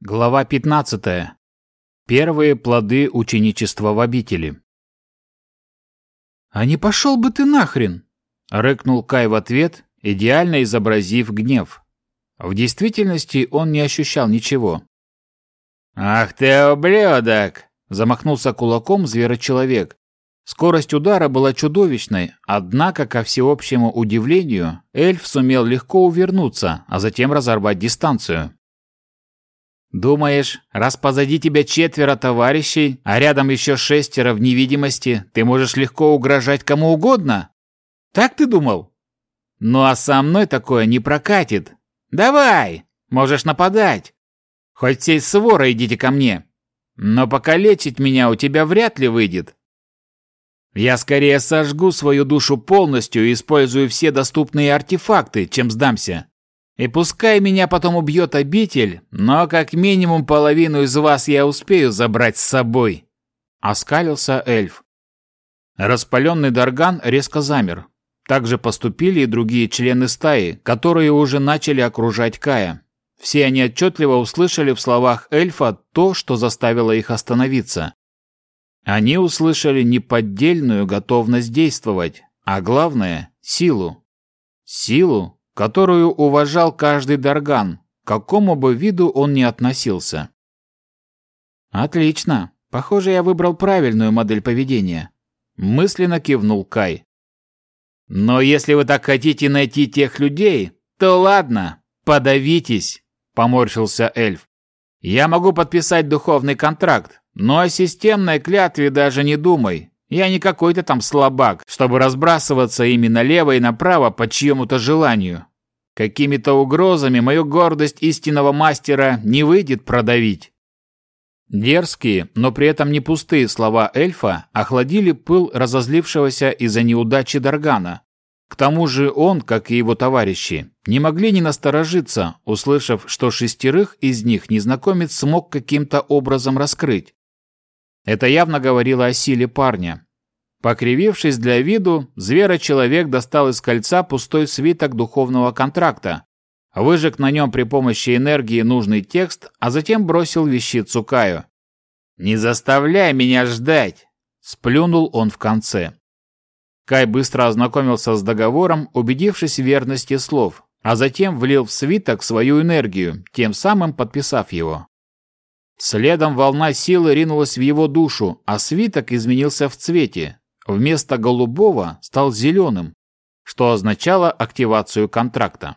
Глава 15. Первые плоды ученичества в обители. «А не пошел бы ты нахрен!» — рыкнул Кай в ответ, идеально изобразив гнев. В действительности он не ощущал ничего. «Ах ты ублюдок!» — замахнулся кулаком зверочеловек. Скорость удара была чудовищной, однако, ко всеобщему удивлению, эльф сумел легко увернуться, а затем разорвать дистанцию. Думаешь, раз позади тебя четверо товарищей, а рядом еще шестеро в невидимости, ты можешь легко угрожать кому угодно? Так ты думал? Ну а со мной такое не прокатит. Давай, можешь нападать. Хоть всей сворой идите ко мне. Но покалечить меня у тебя вряд ли выйдет. Я скорее сожгу свою душу полностью и использую все доступные артефакты, чем сдамся. И пускай меня потом убьет обитель, но как минимум половину из вас я успею забрать с собой. Оскалился эльф. Распаленный Дарган резко замер. Так же поступили и другие члены стаи, которые уже начали окружать Кая. Все они отчетливо услышали в словах эльфа то, что заставило их остановиться. Они услышали неподдельную готовность действовать, а главное – силу. Силу, которую уважал каждый Дарган, к какому бы виду он ни относился. «Отлично. Похоже, я выбрал правильную модель поведения», – мысленно кивнул Кай. «Но если вы так хотите найти тех людей, то ладно, подавитесь», – поморщился эльф. «Я могу подписать духовный контракт, но о системной клятве даже не думай. Я не какой-то там слабак, чтобы разбрасываться ими налево и направо по чьему-то желанию. Какими-то угрозами мою гордость истинного мастера не выйдет продавить. Дерзкие, но при этом не пустые слова эльфа охладили пыл разозлившегося из-за неудачи Даргана. К тому же он, как и его товарищи, не могли не насторожиться, услышав, что шестерых из них незнакомец смог каким-то образом раскрыть. Это явно говорило о силе парня. Покривившись для виду, зверочеловек достал из кольца пустой свиток духовного контракта, выжег на нем при помощи энергии нужный текст, а затем бросил вещицу Каю. «Не заставляй меня ждать!» – сплюнул он в конце. Кай быстро ознакомился с договором, убедившись в верности слов, а затем влил в свиток свою энергию, тем самым подписав его. Следом волна силы ринулась в его душу, а свиток изменился в цвете. Вместо голубого стал зеленым, что означало активацию контракта.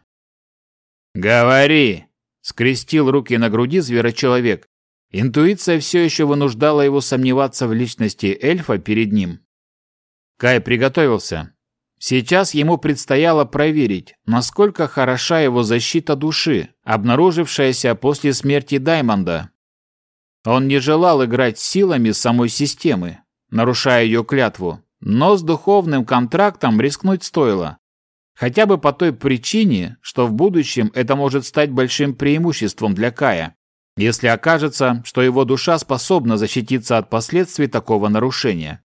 «Говори!» – скрестил руки на груди зверочеловек. Интуиция все еще вынуждала его сомневаться в личности эльфа перед ним. Кай приготовился. Сейчас ему предстояло проверить, насколько хороша его защита души, обнаружившаяся после смерти Даймонда, он не желал играть силами самой системы, нарушая ее клятву, но с духовным контрактом рискнуть стоило. Хотя бы по той причине, что в будущем это может стать большим преимуществом для Кая, если окажется, что его душа способна защититься от последствий такого нарушения.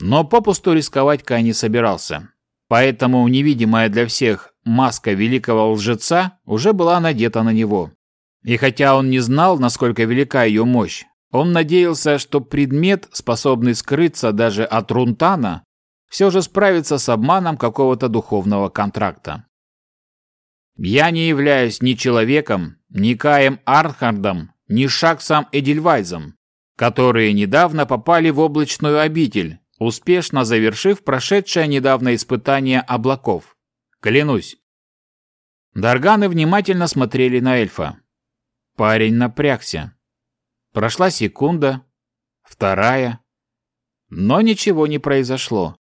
Но попусту рисковать Кай не собирался. Поэтому невидимая для всех маска великого лжеца уже была надета на него. И хотя он не знал, насколько велика ее мощь, он надеялся, что предмет, способный скрыться даже от Рунтана, все же справится с обманом какого-то духовного контракта. «Я не являюсь ни человеком, ни Каем Архардом, ни Шаксом Эдельвайзом, которые недавно попали в облачную обитель, успешно завершив прошедшее недавно испытание облаков. Клянусь». Дарганы внимательно смотрели на эльфа. Парень напрягся. Прошла секунда, вторая, но ничего не произошло.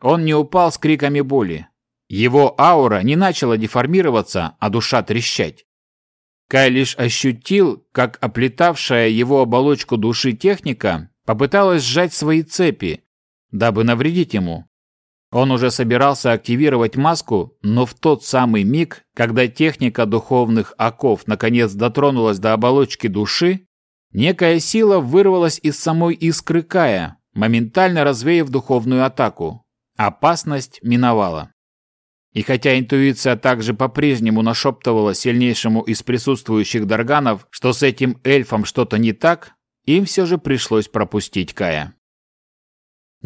Он не упал с криками боли. Его аура не начала деформироваться, а душа трещать. Кай лишь ощутил, как оплетавшая его оболочку души техника попыталась сжать свои цепи, дабы навредить ему. Он уже собирался активировать маску, но в тот самый миг, когда техника духовных оков наконец дотронулась до оболочки души, некая сила вырвалась из самой искры Кая, моментально развеяв духовную атаку. Опасность миновала. И хотя интуиция также по-прежнему нашептывала сильнейшему из присутствующих дарганов, что с этим эльфом что-то не так, им все же пришлось пропустить Кая.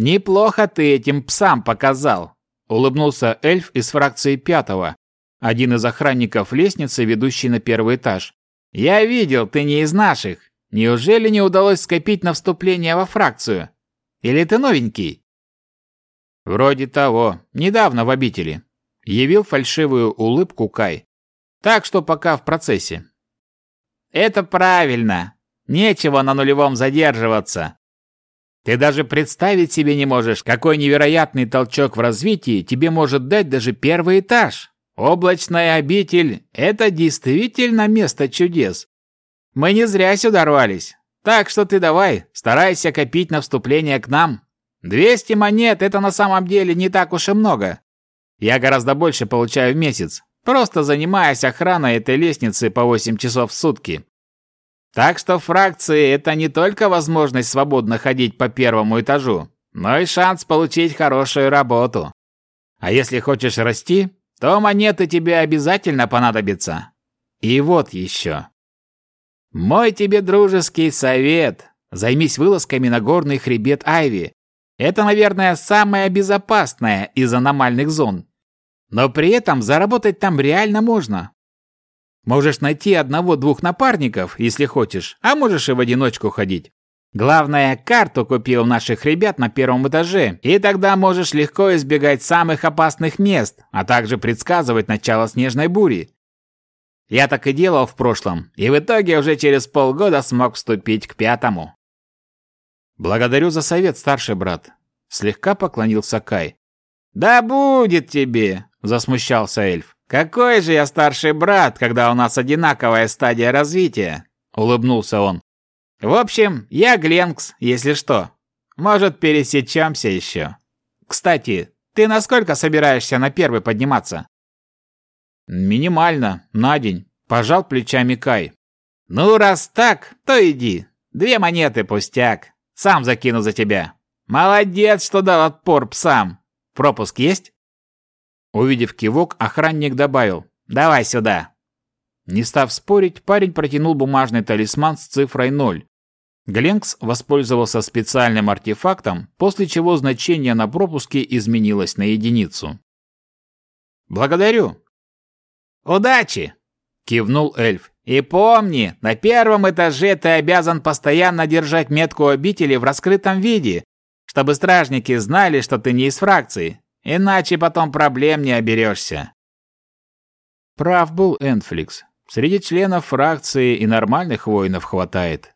«Неплохо ты этим псам показал», — улыбнулся эльф из фракции пятого, один из охранников лестницы, ведущей на первый этаж. «Я видел, ты не из наших. Неужели не удалось скопить на вступление во фракцию? Или ты новенький?» «Вроде того. Недавно в обители». Явил фальшивую улыбку Кай. «Так что пока в процессе». «Это правильно. Нечего на нулевом задерживаться. Ты даже представить себе не можешь, какой невероятный толчок в развитии тебе может дать даже первый этаж. Облачная обитель – это действительно место чудес. Мы не зря сюда рвались. Так что ты давай, старайся копить на вступление к нам. 200 монет – это на самом деле не так уж и много. Я гораздо больше получаю в месяц, просто занимаясь охраной этой лестницы по 8 часов в сутки. Так что фракции – это не только возможность свободно ходить по первому этажу, но и шанс получить хорошую работу. А если хочешь расти, то монеты тебе обязательно понадобятся. И вот еще. Мой тебе дружеский совет. Займись вылазками на горный хребет Айви. Это, наверное, самое безопасное из аномальных зон. Но при этом заработать там реально можно. Можешь найти одного-двух напарников, если хочешь, а можешь и в одиночку ходить. Главное, карту купи у наших ребят на первом этаже, и тогда можешь легко избегать самых опасных мест, а также предсказывать начало снежной бури. Я так и делал в прошлом, и в итоге уже через полгода смог вступить к пятому. Благодарю за совет, старший брат. Слегка поклонился Кай. Да будет тебе, засмущался эльф. Какой же я старший брат, когда у нас одинаковая стадия развития? Улыбнулся он. В общем, я Гленкс, если что. Может, пересечемся еще. Кстати, ты на сколько собираешься на первый подниматься? Минимально, на день. Пожал плечами Кай. Ну, раз так, то иди. Две монеты, пустяк. Сам закину за тебя. Молодец, что дал отпор псам. Пропуск есть? Увидев кивок, охранник добавил. Давай сюда. Не став спорить, парень протянул бумажный талисман с цифрой 0, Гленкс воспользовался специальным артефактом, после чего значение на пропуске изменилось на единицу. «Благодарю!» «Удачи!» – кивнул эльф. «И помни, на первом этаже ты обязан постоянно держать метку обители в раскрытом виде, чтобы стражники знали, что ты не из фракции, иначе потом проблем не оберешься». Прав был Энфликс. Среди членов фракции и нормальных воинов хватает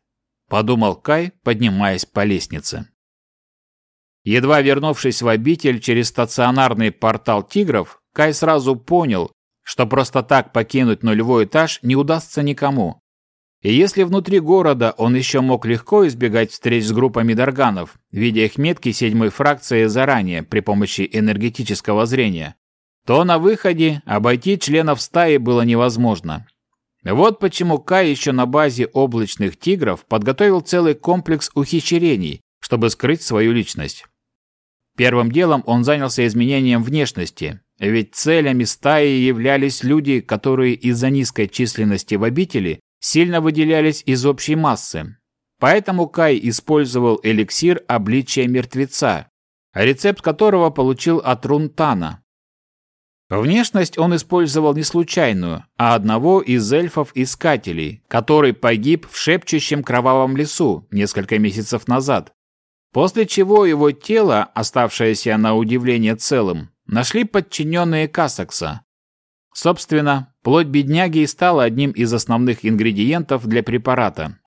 подумал Кай, поднимаясь по лестнице. Едва вернувшись в обитель через стационарный портал тигров, Кай сразу понял, что просто так покинуть нулевой этаж не удастся никому. И если внутри города он еще мог легко избегать встреч с группами дарганов, видя их метки седьмой фракции заранее при помощи энергетического зрения, то на выходе обойти членов стаи было невозможно. Вот почему Кай еще на базе облачных тигров подготовил целый комплекс ухищрений, чтобы скрыть свою личность. Первым делом он занялся изменением внешности, ведь целями стаи являлись люди, которые из-за низкой численности в обители сильно выделялись из общей массы. Поэтому Кай использовал эликсир обличия мертвеца, рецепт которого получил от Рунтана, Внешность он использовал не случайную, а одного из эльфов-искателей, который погиб в шепчущем кровавом лесу несколько месяцев назад. После чего его тело, оставшееся на удивление целым, нашли подчиненные Кассакса. Собственно, плоть бедняги и стала одним из основных ингредиентов для препарата.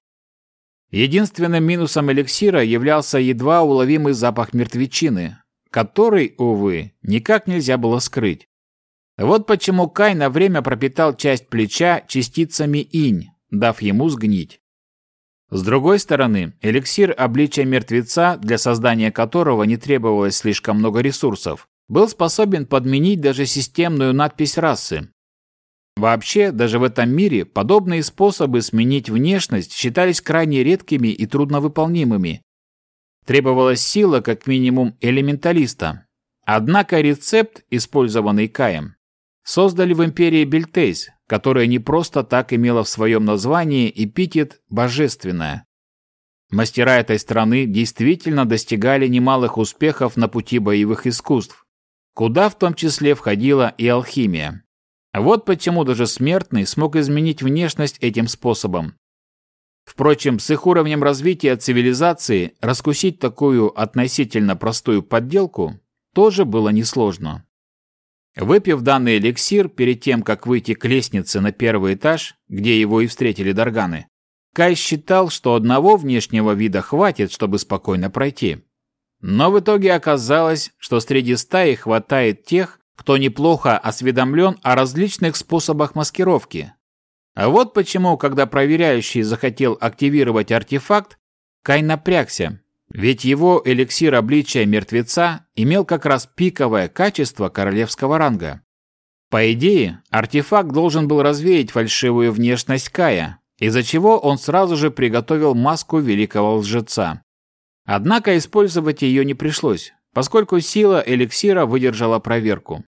Единственным минусом эликсира являлся едва уловимый запах мертвечины, который, увы, никак нельзя было скрыть. Вот почему Кай на время пропитал часть плеча частицами инь, дав ему сгнить. С другой стороны, эликсир обличия мертвеца, для создания которого не требовалось слишком много ресурсов, был способен подменить даже системную надпись расы. Вообще, даже в этом мире подобные способы сменить внешность считались крайне редкими и трудновыполнимыми. Требовалась сила как минимум элементалиста. Однако рецепт, использованный Каем, создали в империи Бельтейс, которая не просто так имела в своем названии эпитет «божественная». Мастера этой страны действительно достигали немалых успехов на пути боевых искусств, куда в том числе входила и алхимия. Вот почему даже смертный смог изменить внешность этим способом. Впрочем, с их уровнем развития цивилизации раскусить такую относительно простую подделку тоже было несложно. Выпив данный эликсир перед тем, как выйти к лестнице на первый этаж, где его и встретили Дарганы, Кай считал, что одного внешнего вида хватит, чтобы спокойно пройти. Но в итоге оказалось, что среди стаи хватает тех, кто неплохо осведомлен о различных способах маскировки. А вот почему, когда проверяющий захотел активировать артефакт, Кай напрягся, ведь его эликсир обличия мертвеца имел как раз пиковое качество королевского ранга. По идее, артефакт должен был развеять фальшивую внешность Кая, из-за чего он сразу же приготовил маску великого лжеца. Однако использовать ее не пришлось, поскольку сила эликсира выдержала проверку.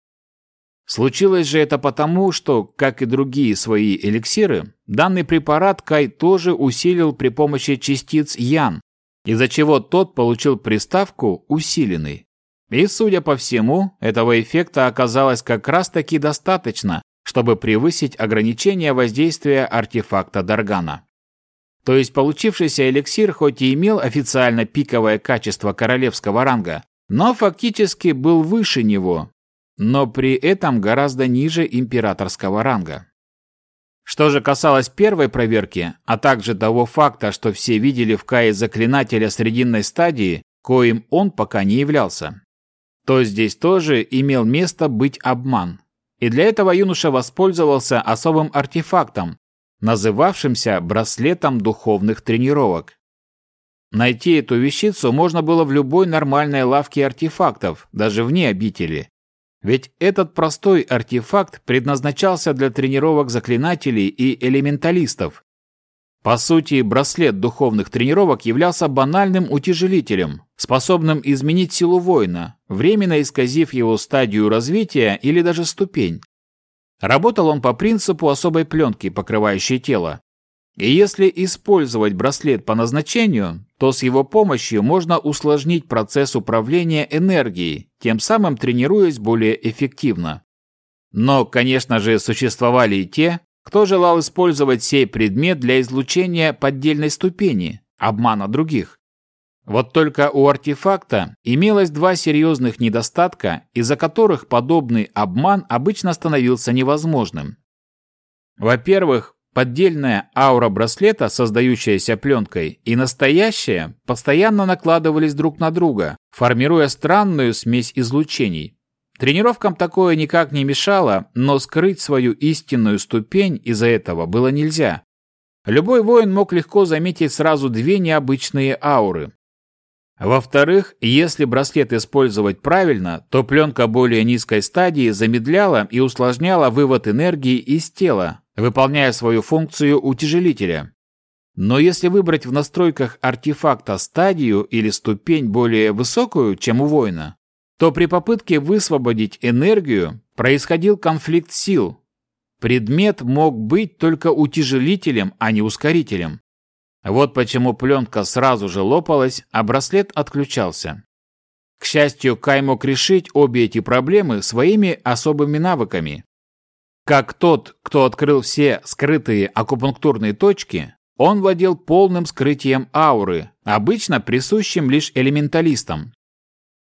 Случилось же это потому, что, как и другие свои эликсиры, данный препарат Кай тоже усилил при помощи частиц Ян, из-за чего тот получил приставку «усиленный». И, судя по всему, этого эффекта оказалось как раз-таки достаточно, чтобы превысить ограничение воздействия артефакта Даргана. То есть получившийся эликсир хоть и имел официально пиковое качество королевского ранга, но фактически был выше него, но при этом гораздо ниже императорского ранга. Что же касалось первой проверки, а также того факта, что все видели в Кае заклинателя срединной стадии, коим он пока не являлся, то здесь тоже имел место быть обман. И для этого юноша воспользовался особым артефактом, называвшимся браслетом духовных тренировок. Найти эту вещицу можно было в любой нормальной лавке артефактов, даже вне обители. Ведь этот простой артефакт предназначался для тренировок заклинателей и элементалистов. По сути, браслет духовных тренировок являлся банальным утяжелителем, способным изменить силу воина, временно исказив его стадию развития или даже ступень. Работал он по принципу особой пленки, покрывающей тело. И если использовать браслет по назначению, то с его помощью можно усложнить процесс управления энергией, тем самым тренируясь более эффективно. Но, конечно же, существовали и те, кто желал использовать сей предмет для излучения поддельной ступени, обмана других. Вот только у артефакта имелось два серьезных недостатка, из-за которых подобный обман обычно становился невозможным. Во-первых, поддельная аура браслета, создающаяся пленкой, и настоящая постоянно накладывались друг на друга, формируя странную смесь излучений. Тренировкам такое никак не мешало, но скрыть свою истинную ступень из-за этого было нельзя. Любой воин мог легко заметить сразу две необычные ауры, во-вторых, если браслет использовать правильно, то пленка более низкой стадии замедляла и усложняла вывод энергии из тела, выполняя свою функцию утяжелителя. Но если выбрать в настройках артефакта стадию или ступень более высокую, чем у воина, то при попытке высвободить энергию происходил конфликт сил. Предмет мог быть только утяжелителем, а не ускорителем. Вот почему пленка сразу же лопалась, а браслет отключался. К счастью, Кай мог решить обе эти проблемы своими особыми навыками. Как тот, кто открыл все скрытые акупунктурные точки, он владел полным скрытием ауры, обычно присущим лишь элементалистам.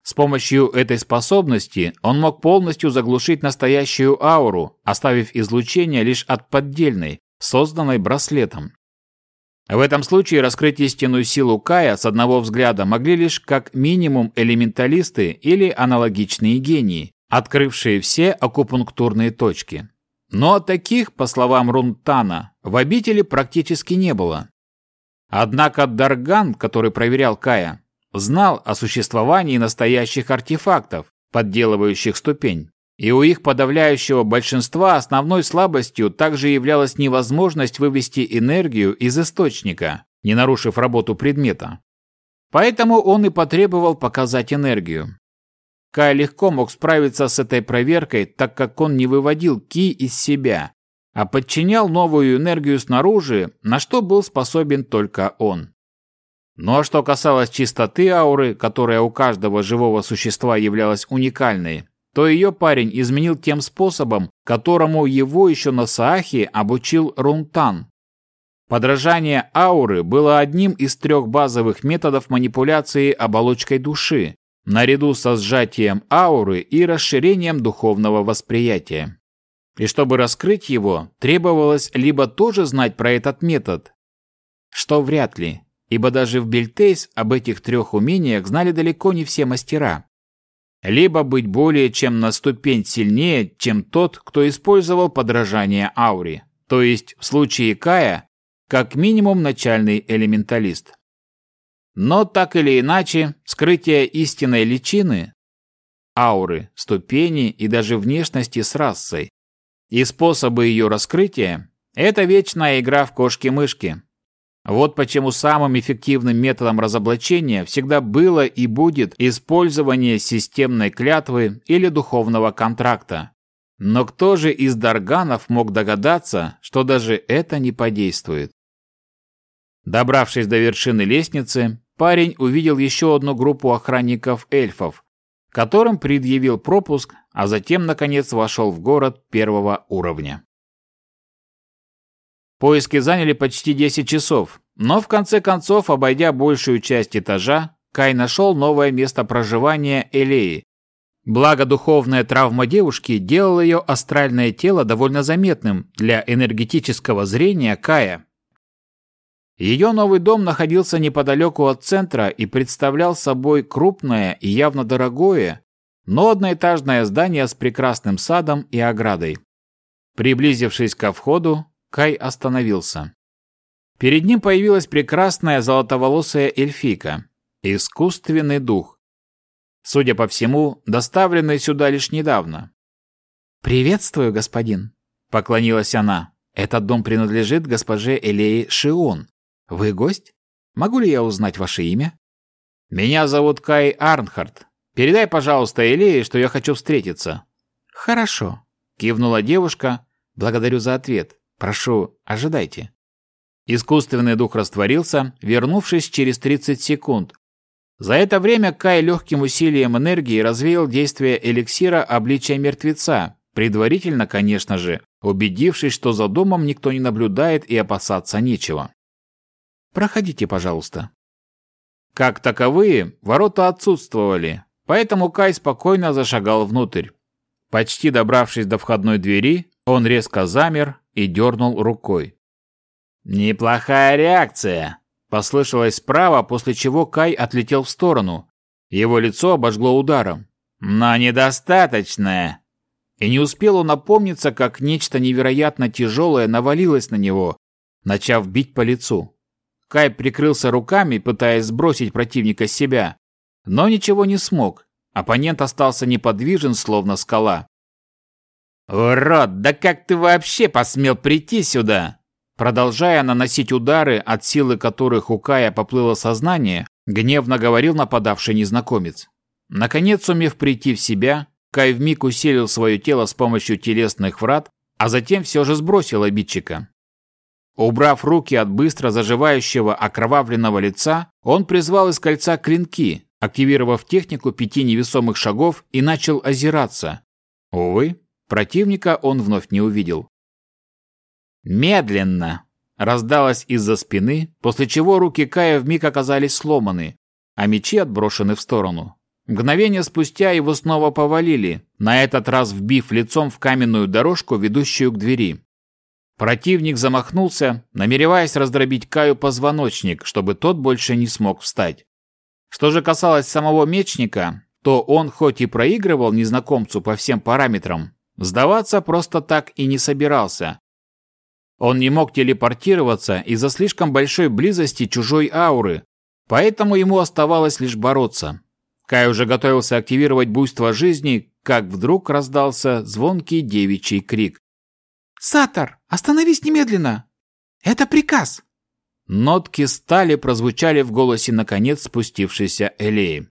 С помощью этой способности он мог полностью заглушить настоящую ауру, оставив излучение лишь от поддельной, созданной браслетом. В этом случае раскрыть истинную силу Кая с одного взгляда могли лишь как минимум элементалисты или аналогичные гении, открывшие все акупунктурные точки. Но таких, по словам Рунтана, в обители практически не было. Однако Дарган, который проверял Кая, знал о существовании настоящих артефактов, подделывающих ступень. И у их подавляющего большинства основной слабостью также являлась невозможность вывести энергию из источника, не нарушив работу предмета. Поэтому он и потребовал показать энергию. Кай легко мог справиться с этой проверкой, так как он не выводил Ки из себя, а подчинял новую энергию снаружи, на что был способен только он. Ну а что касалось чистоты ауры, которая у каждого живого существа являлась уникальной, то ее парень изменил тем способом, которому его еще на Саахе обучил Рунтан. Подражание ауры было одним из трех базовых методов манипуляции оболочкой души, наряду со сжатием ауры и расширением духовного восприятия. И чтобы раскрыть его, требовалось либо тоже знать про этот метод, что вряд ли, ибо даже в Бельтейс об этих трех умениях знали далеко не все мастера, либо быть более чем на ступень сильнее, чем тот, кто использовал подражание ауре, то есть в случае Кая, как минимум начальный элементалист. Но так или иначе, скрытие истинной личины, ауры, ступени и даже внешности с расой и способы ее раскрытия – это вечная игра в кошки-мышки. Вот почему самым эффективным методом разоблачения всегда было и будет использование системной клятвы или духовного контракта. Но кто же из дарганов мог догадаться, что даже это не подействует? Добравшись до вершины лестницы, парень увидел еще одну группу охранников-эльфов, которым предъявил пропуск, а затем, наконец, вошел в город первого уровня. Поиски заняли почти 10 часов, но в конце концов, обойдя большую часть этажа, Кай нашел новое место проживания Элеи. Благо духовная травма девушки делала ее астральное тело довольно заметным для энергетического зрения Кая. Ее новый дом находился неподалеку от центра и представлял собой крупное и явно дорогое, но одноэтажное здание с прекрасным садом и оградой. Приблизившись ко входу, Кай остановился. Перед ним появилась прекрасная золотоволосая эльфийка, искусственный дух. Судя по всему, доставленный сюда лишь недавно. «Приветствую, господин», — поклонилась она. «Этот дом принадлежит госпоже Элее Шион. Вы гость? Могу ли я узнать ваше имя?» «Меня зовут Кай Арнхард. Передай, пожалуйста, Элее, что я хочу встретиться». «Хорошо», — кивнула девушка. «Благодарю за ответ. Прошу, ожидайте». Искусственный дух растворился, вернувшись через 30 секунд. За это время Кай легким усилием энергии развеял действие эликсира обличия мертвеца, предварительно, конечно же, убедившись, что за домом никто не наблюдает и опасаться нечего. «Проходите, пожалуйста». Как таковые, ворота отсутствовали, поэтому Кай спокойно зашагал внутрь. Почти добравшись до входной двери, он резко замер и дернул рукой. «Неплохая реакция!» – послышалось справа, после чего Кай отлетел в сторону. Его лицо обожгло ударом. «Но недостаточная!» И не успел он опомниться, как нечто невероятно тяжелое навалилось на него, начав бить по лицу. Кай прикрылся руками, пытаясь сбросить противника с себя, но ничего не смог. Оппонент остался неподвижен, словно скала. «Урод, да как ты вообще посмел прийти сюда?» Продолжая наносить удары, от силы которых у Кая поплыло сознание, гневно говорил нападавший незнакомец. Наконец, сумев прийти в себя, Кай вмиг усилил свое тело с помощью телесных врат, а затем все же сбросил обидчика. Убрав руки от быстро заживающего окровавленного лица, он призвал из кольца клинки, активировав технику пяти невесомых шагов и начал озираться. Увы, противника он вновь не увидел. «Медленно!» раздалось из-за спины, после чего руки Кая вмиг оказались сломаны, а мечи отброшены в сторону. Мгновение спустя его снова повалили, на этот раз вбив лицом в каменную дорожку, ведущую к двери. Противник замахнулся, намереваясь раздробить Каю позвоночник, чтобы тот больше не смог встать. Что же касалось самого мечника, то он хоть и проигрывал незнакомцу по всем параметрам, сдаваться просто так и не собирался, он не мог телепортироваться из-за слишком большой близости чужой ауры, поэтому ему оставалось лишь бороться. Кай уже готовился активировать буйство жизни, как вдруг раздался звонкий девичий крик. «Сатор, остановись немедленно! Это приказ!» Нотки стали прозвучали в голосе наконец спустившейся Элеи.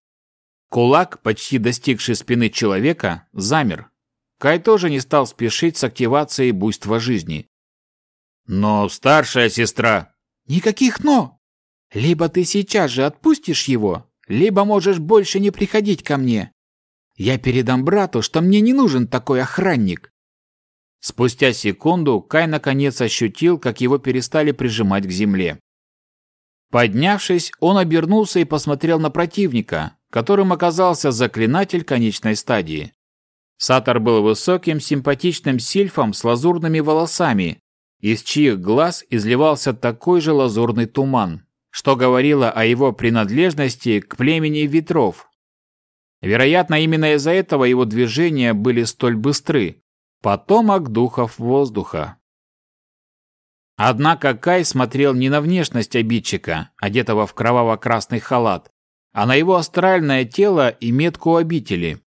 Кулак, почти достигший спины человека, замер. Кай тоже не стал спешить с активацией буйства жизни. «Но старшая сестра...» «Никаких «но». Либо ты сейчас же отпустишь его, либо можешь больше не приходить ко мне. Я передам брату, что мне не нужен такой охранник». Спустя секунду Кай наконец ощутил, как его перестали прижимать к земле. Поднявшись, он обернулся и посмотрел на противника, которым оказался заклинатель конечной стадии. Сатор был высоким, симпатичным сильфом с лазурными волосами, из чьих глаз изливался такой же лазурный туман, что говорило о его принадлежности к племени ветров. Вероятно, именно из-за этого его движения были столь быстры. Потомок духов воздуха. Однако Кай смотрел не на внешность обидчика, одетого в кроваво-красный халат, а на его астральное тело и метку обители.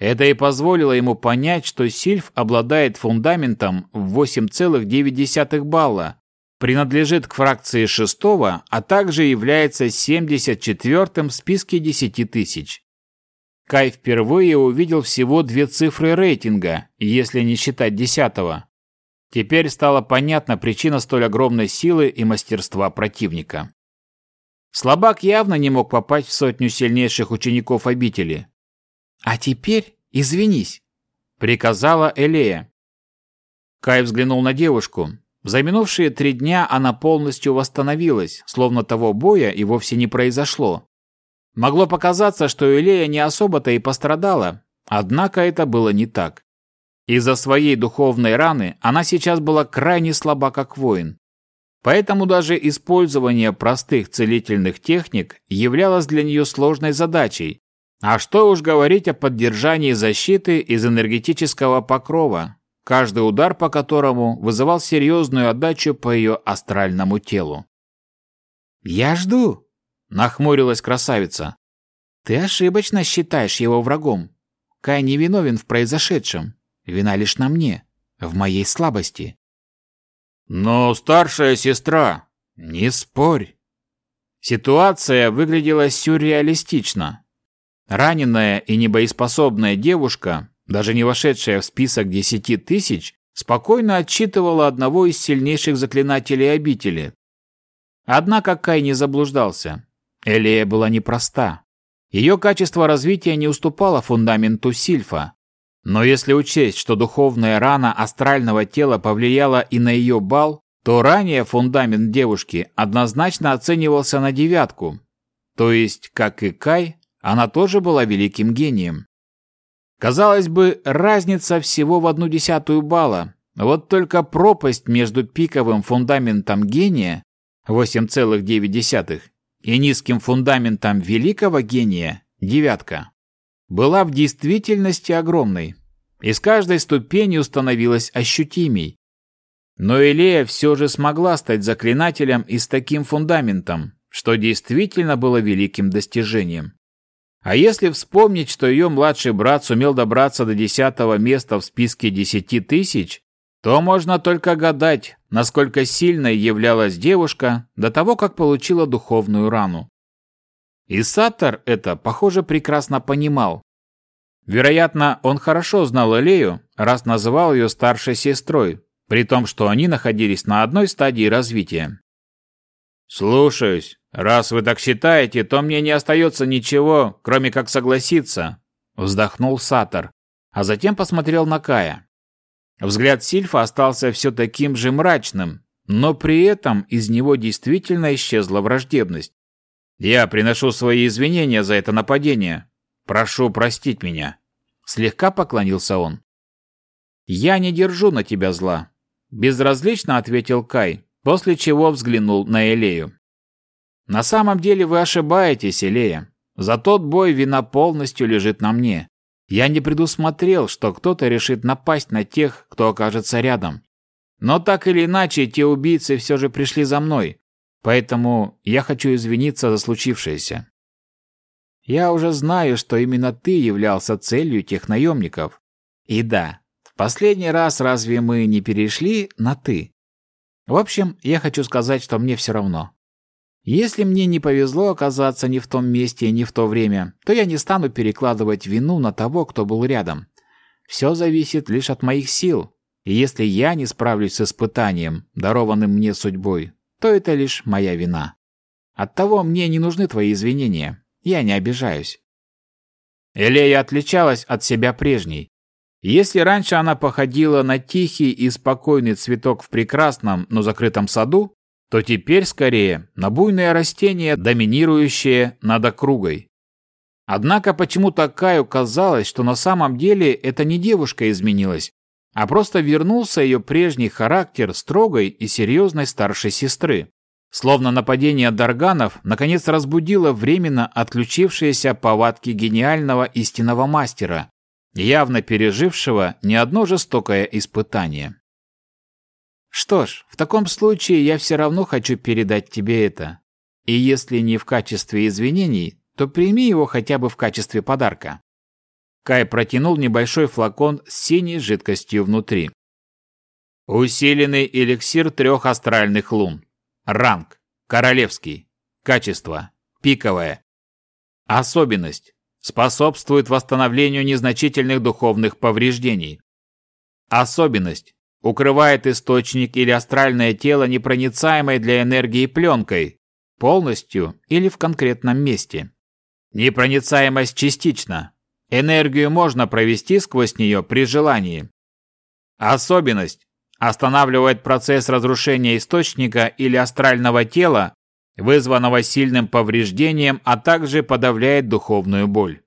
Это и позволило ему понять, что Сильф обладает фундаментом в 8,9 балла, принадлежит к фракции шестого, а также является 74-м в списке 10 тысяч. Кай впервые увидел всего две цифры рейтинга, если не считать десятого. Теперь стала понятна причина столь огромной силы и мастерства противника. Слабак явно не мог попасть в сотню сильнейших учеников обители. «А теперь извинись», — приказала Элея. Кай взглянул на девушку. За минувшие три дня она полностью восстановилась, словно того боя и вовсе не произошло. Могло показаться, что Элея не особо-то и пострадала, однако это было не так. Из-за своей духовной раны она сейчас была крайне слаба как воин. Поэтому даже использование простых целительных техник являлось для нее сложной задачей. А что уж говорить о поддержании защиты из энергетического покрова, каждый удар по которому вызывал серьезную отдачу по ее астральному телу. «Я жду», — нахмурилась красавица. «Ты ошибочно считаешь его врагом. Кай не виновен в произошедшем. Вина лишь на мне, в моей слабости. Но старшая сестра... Не спорь. Ситуация выглядела сюрреалистично. Раненая и небоеспособная девушка, даже не вошедшая в список десяти тысяч, спокойно отчитывала одного из сильнейших заклинателей обители. Однако Кай не заблуждался. Элея была непроста. Ее качество развития не уступало фундаменту Сильфа, но если учесть, что духовная рана астрального тела повлияла и на ее бал, то ранее фундамент девушки однозначно оценивался на девятку. То есть, как и Кай, она тоже была великим гением. Казалось бы, разница всего в одну десятую балла. Вот только пропасть между пиковым фундаментом гения 8,9 и низким фундаментом великого гения девятка была в действительности огромной, и с каждой ступенью становилась ощутимей. Но Элея все же смогла стать заклинателем и с таким фундаментом, что действительно было великим достижением. А если вспомнить, что ее младший брат сумел добраться до десятого места в списке десяти тысяч, то можно только гадать, насколько сильной являлась девушка до того, как получила духовную рану. И Саттер это, похоже, прекрасно понимал. Вероятно, он хорошо знал Элею, раз называл ее старшей сестрой, при том, что они находились на одной стадии развития. «Слушаюсь. Раз вы так считаете, то мне не остается ничего, кроме как согласиться», — вздохнул Сатор, а затем посмотрел на Кая. Взгляд Сильфа остался все таким же мрачным, но при этом из него действительно исчезла враждебность. Я приношу свои извинения за это нападение. Прошу простить меня. Слегка поклонился он. Я не держу на тебя зла, безразлично ответил Кай, после чего взглянул на Элею. На самом деле вы ошибаетесь, Элея. За тот бой вина полностью лежит на мне. Я не предусмотрел, что кто-то решит напасть на тех, кто окажется рядом. Но так или иначе, те убийцы все же пришли за мной, Поэтому я хочу извиниться за случившееся. Я уже знаю, что именно ты являлся целью тех наемников. И да, в последний раз разве мы не перешли на «ты»? В общем, я хочу сказать, что мне все равно. Если мне не повезло оказаться не в том месте и не в то время, то я не стану перекладывать вину на того, кто был рядом. Все зависит лишь от моих сил. И если я не справлюсь с испытанием, дарованным мне судьбой, то это лишь моя вина. Оттого мне не нужны твои извинения. Я не обижаюсь. Элея отличалась от себя прежней. Если раньше она походила на тихий и спокойный цветок в прекрасном, но закрытом саду, то теперь скорее на буйное растение, доминирующее над округой. Однако почему-то Каю казалось, что на самом деле это не девушка изменилась, а просто вернулся ее прежний характер строгой и серьезной старшей сестры. Словно нападение Дарганов наконец разбудило временно отключившиеся повадки гениального истинного мастера, явно пережившего не одно жестокое испытание. Что ж, в таком случае я все равно хочу передать тебе это. И если не в качестве извинений, то прими его хотя бы в качестве подарка. Кай протянул небольшой флакон с синей жидкостью внутри. Усиленный эликсир трех астральных лун. Ранг. Королевский. Качество. Пиковое. Особенность. Способствует восстановлению незначительных духовных повреждений. Особенность. Укрывает источник или астральное тело непроницаемой для энергии пленкой, полностью или в конкретном месте. Непроницаемость частична. Энергию можно провести сквозь нее при желании. Особенность останавливает процесс разрушения источника или астрального тела, вызванного сильным повреждением, а также подавляет духовную боль.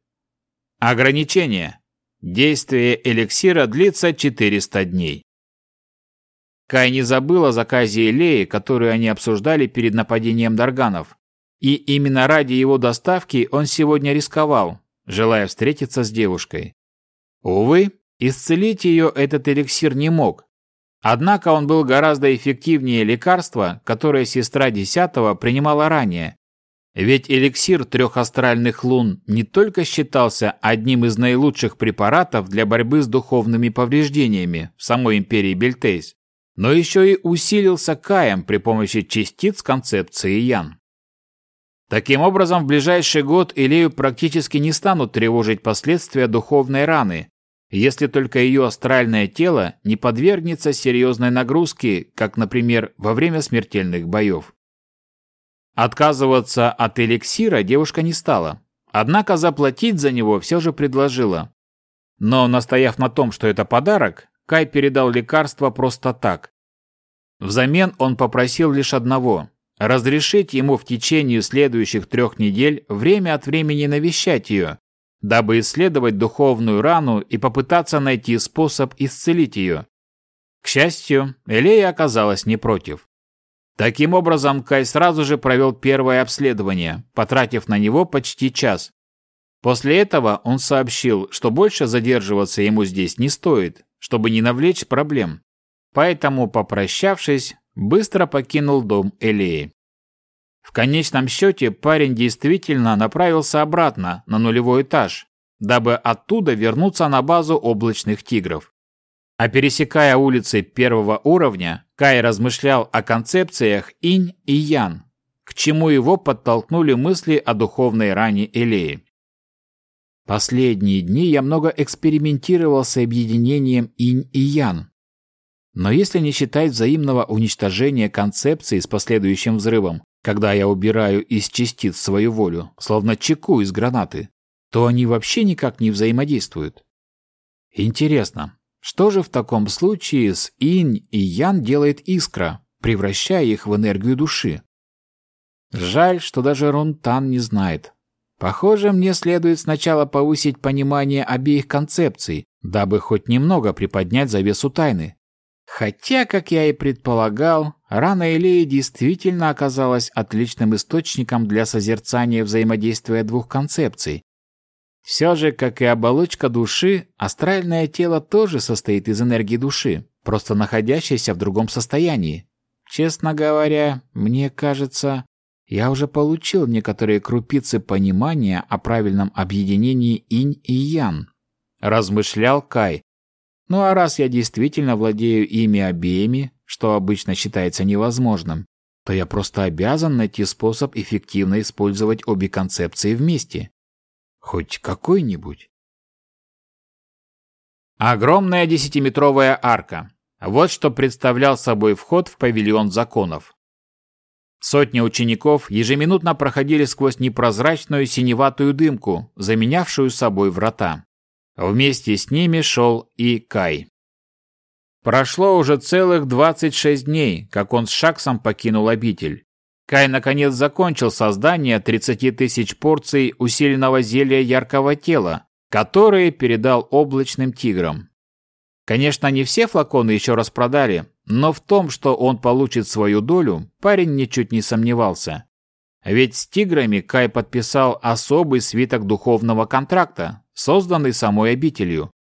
Ограничение. Действие эликсира длится 400 дней. Кай не забыл о заказе Элеи, которую они обсуждали перед нападением Дарганов. И именно ради его доставки он сегодня рисковал, желая встретиться с девушкой. Увы, исцелить ее этот эликсир не мог, Однако он был гораздо эффективнее лекарства, которое сестра Десятого принимала ранее. Ведь эликсир трех астральных лун не только считался одним из наилучших препаратов для борьбы с духовными повреждениями в самой империи Бельтейс, но еще и усилился Каем при помощи частиц концепции Ян. Таким образом, в ближайший год Илею практически не станут тревожить последствия духовной раны, если только ее астральное тело не подвергнется серьезной нагрузке, как, например, во время смертельных боев. Отказываться от эликсира девушка не стала, однако заплатить за него все же предложила. Но, настояв на том, что это подарок, Кай передал лекарство просто так. Взамен он попросил лишь одного – разрешить ему в течение следующих трех недель время от времени навещать ее, дабы исследовать духовную рану и попытаться найти способ исцелить ее. К счастью, Элея оказалась не против. Таким образом, Кай сразу же провел первое обследование, потратив на него почти час. После этого он сообщил, что больше задерживаться ему здесь не стоит, чтобы не навлечь проблем. Поэтому, попрощавшись, быстро покинул дом Элеи. В конечном счете парень действительно направился обратно, на нулевой этаж, дабы оттуда вернуться на базу облачных тигров. А пересекая улицы первого уровня, Кай размышлял о концепциях инь и ян, к чему его подтолкнули мысли о духовной ране Элеи. Последние дни я много экспериментировал с объединением инь и ян. Но если не считать взаимного уничтожения концепции с последующим взрывом, когда я убираю из частиц свою волю, словно чеку из гранаты, то они вообще никак не взаимодействуют. Интересно, что же в таком случае с инь и ян делает искра, превращая их в энергию души? Жаль, что даже Рунтан не знает. Похоже, мне следует сначала повысить понимание обеих концепций, дабы хоть немного приподнять завесу тайны. Хотя, как я и предполагал, рана Элеи действительно оказалась отличным источником для созерцания взаимодействия двух концепций. Все же, как и оболочка души, астральное тело тоже состоит из энергии души, просто находящейся в другом состоянии. Честно говоря, мне кажется, я уже получил некоторые крупицы понимания о правильном объединении инь и ян. Размышлял Кай, ну а раз я действительно владею ими обеими, что обычно считается невозможным, то я просто обязан найти способ эффективно использовать обе концепции вместе. Хоть какой-нибудь. Огромная десятиметровая арка. Вот что представлял собой вход в павильон законов. Сотни учеников ежеминутно проходили сквозь непрозрачную синеватую дымку, заменявшую собой врата. Вместе с ними шел и Кай. Прошло уже целых 26 дней, как он с Шаксом покинул обитель. Кай наконец закончил создание 30 тысяч порций усиленного зелья яркого тела, которые передал облачным тиграм. Конечно, не все флаконы еще распродали, но в том, что он получит свою долю, парень ничуть не сомневался. Ведь с тиграми Кай подписал особый свиток духовного контракта, созданный самой обителью,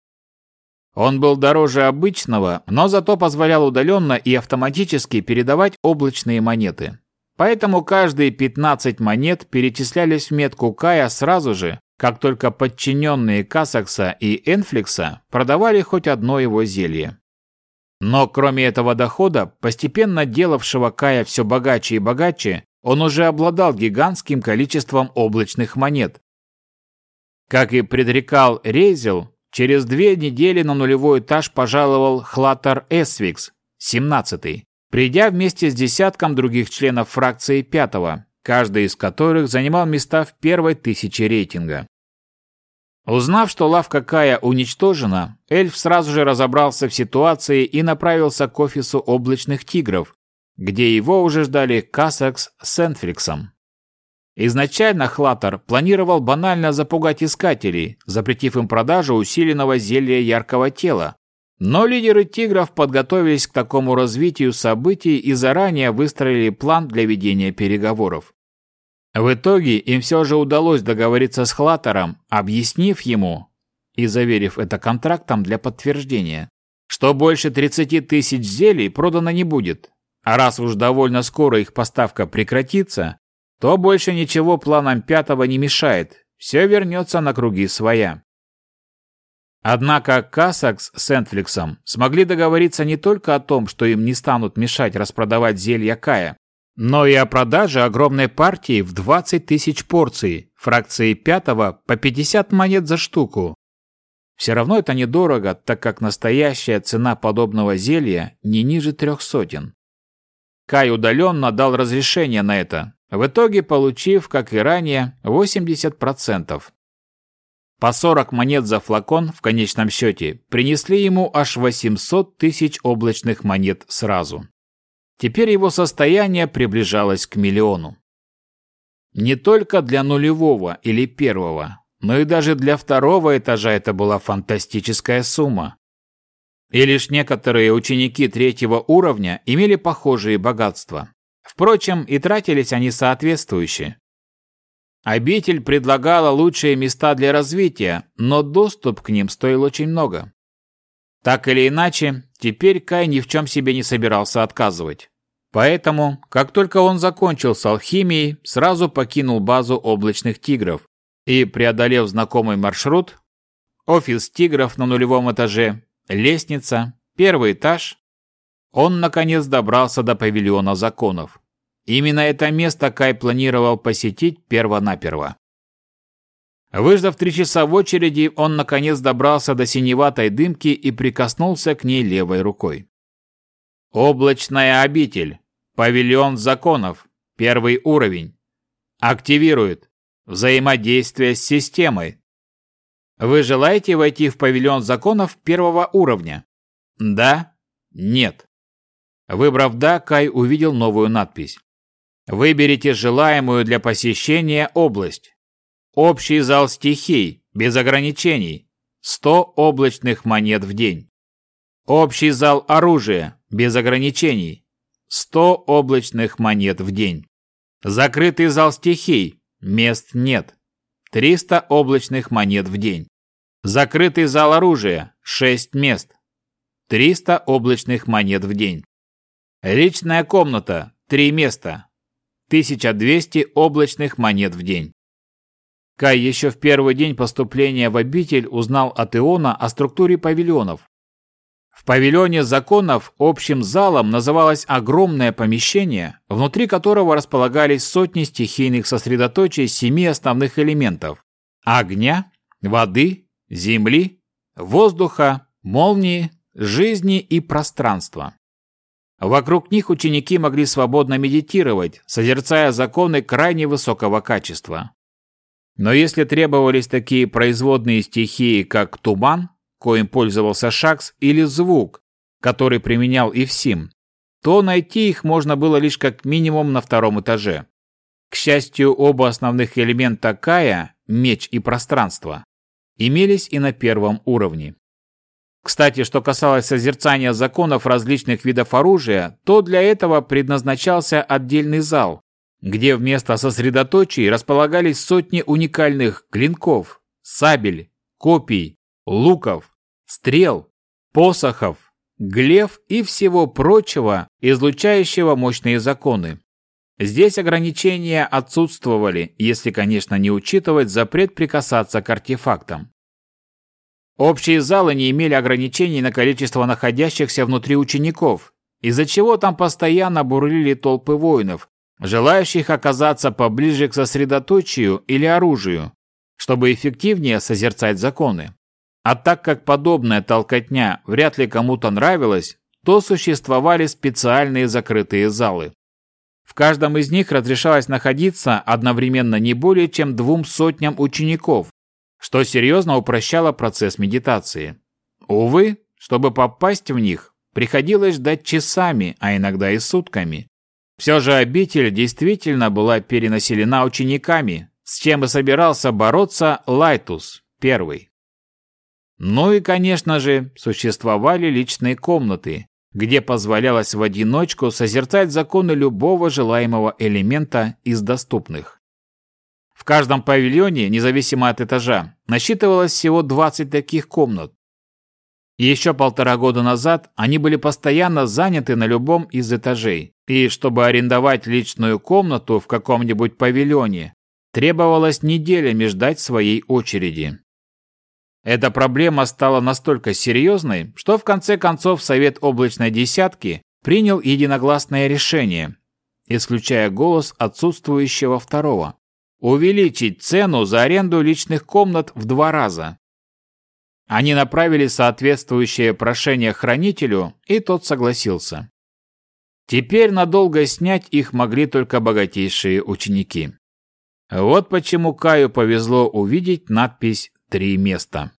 он был дороже обычного, но зато позволял удаленно и автоматически передавать облачные монеты. Поэтому каждые 15 монет перечислялись в метку Кая сразу же, как только подчиненные Касакса и Энфликса продавали хоть одно его зелье. Но кроме этого дохода, постепенно делавшего Кая все богаче и богаче, он уже обладал гигантским количеством облачных монет. Как и предрекал Рейзел, Через две недели на нулевой этаж пожаловал Хлатар Эсвикс, 17-й, придя вместе с десятком других членов фракции пятого, каждый из которых занимал места в первой тысяче рейтинга. Узнав, что лавка Кая уничтожена, эльф сразу же разобрался в ситуации и направился к офису облачных тигров, где его уже ждали Кассакс с Энфриксом. Изначально Хлатер планировал банально запугать искателей, запретив им продажу усиленного зелья яркого тела. Но лидеры тигров подготовились к такому развитию событий и заранее выстроили план для ведения переговоров. В итоге им все же удалось договориться с Хлатером, объяснив ему и заверив это контрактом для подтверждения, что больше 30 тысяч зелий продано не будет, а раз уж довольно скоро их поставка прекратится, то больше ничего планам пятого не мешает, все вернется на круги своя. Однако Касакс с Энфликсом смогли договориться не только о том, что им не станут мешать распродавать зелья Кая, но и о продаже огромной партии в 20 тысяч порций, фракции пятого по 50 монет за штуку. Все равно это недорого, так как настоящая цена подобного зелья не ниже трех сотен. Кай удаленно дал разрешение на это, в итоге получив, как и ранее, 80%. По 40 монет за флакон в конечном счете принесли ему аж 800 тысяч облачных монет сразу. Теперь его состояние приближалось к миллиону. Не только для нулевого или первого, но и даже для второго этажа это была фантастическая сумма. И лишь некоторые ученики третьего уровня имели похожие богатства. Впрочем, и тратились они соответствующе. Обитель предлагала лучшие места для развития, но доступ к ним стоил очень много. Так или иначе, теперь Кай ни в чем себе не собирался отказывать. Поэтому, как только он закончил с алхимией, сразу покинул базу облачных тигров и, преодолев знакомый маршрут, офис тигров на нулевом этаже, лестница, первый этаж, он, наконец, добрался до павильона законов. Именно это место Кай планировал посетить перво-наперво. Выждав три часа в очереди, он, наконец, добрался до синеватой дымки и прикоснулся к ней левой рукой. Облачная обитель. Павильон законов. Первый уровень. Активирует. Взаимодействие с системой. Вы желаете войти в павильон законов первого уровня? Да? Нет. Выбрав «да», Кай увидел новую надпись. Выберите желаемую для посещения область. Общий зал стихий, без ограничений. 100 облачных монет в день. Общий зал оружия, без ограничений. 100 облачных монет в день. Закрытый зал стихий, мест нет. 300 облачных монет в день. Закрытый зал оружия, 6 мест. 300 облачных монет в день. Личная комната, три места. 1200 облачных монет в день. Кай еще в первый день поступления в обитель узнал от Иона о структуре павильонов. В павильоне законов общим залом называлось огромное помещение, внутри которого располагались сотни стихийных сосредоточий семи основных элементов – огня, воды, земли, воздуха, молнии, жизни и пространства. Вокруг них ученики могли свободно медитировать, созерцая законы крайне высокого качества. Но если требовались такие производные стихии, как туман, коим пользовался Шакс, или звук, который применял Ивсим, то найти их можно было лишь как минимум на втором этаже. К счастью, оба основных элемента Кая, меч и пространство, имелись и на первом уровне. Кстати, что касалось созерцания законов различных видов оружия, то для этого предназначался отдельный зал, где вместо сосредоточий располагались сотни уникальных клинков, сабель, копий, луков, стрел, посохов, глев и всего прочего, излучающего мощные законы. Здесь ограничения отсутствовали, если, конечно, не учитывать запрет прикасаться к артефактам. Общие залы не имели ограничений на количество находящихся внутри учеников, из-за чего там постоянно бурлили толпы воинов, желающих оказаться поближе к сосредоточию или оружию, чтобы эффективнее созерцать законы. А так как подобная толкотня вряд ли кому-то нравилась, то существовали специальные закрытые залы. В каждом из них разрешалось находиться одновременно не более чем двум сотням учеников, что серьезно упрощало процесс медитации. Увы, чтобы попасть в них, приходилось ждать часами, а иногда и сутками. Все же обитель действительно была перенаселена учениками, с чем и собирался бороться Лайтус, первый. Ну и, конечно же, существовали личные комнаты, где позволялось в одиночку созерцать законы любого желаемого элемента из доступных. В каждом павильоне, независимо от этажа, насчитывалось всего 20 таких комнат. Еще полтора года назад они были постоянно заняты на любом из этажей. И чтобы арендовать личную комнату в каком-нибудь павильоне, требовалось неделями ждать своей очереди. Эта проблема стала настолько серьезной, что в конце концов Совет облачной десятки принял единогласное решение, исключая голос отсутствующего второго увеличить цену за аренду личных комнат в два раза. Они направили соответствующее прошение хранителю, и тот согласился. Теперь надолго снять их могли только богатейшие ученики. Вот почему Каю повезло увидеть надпись «Три места».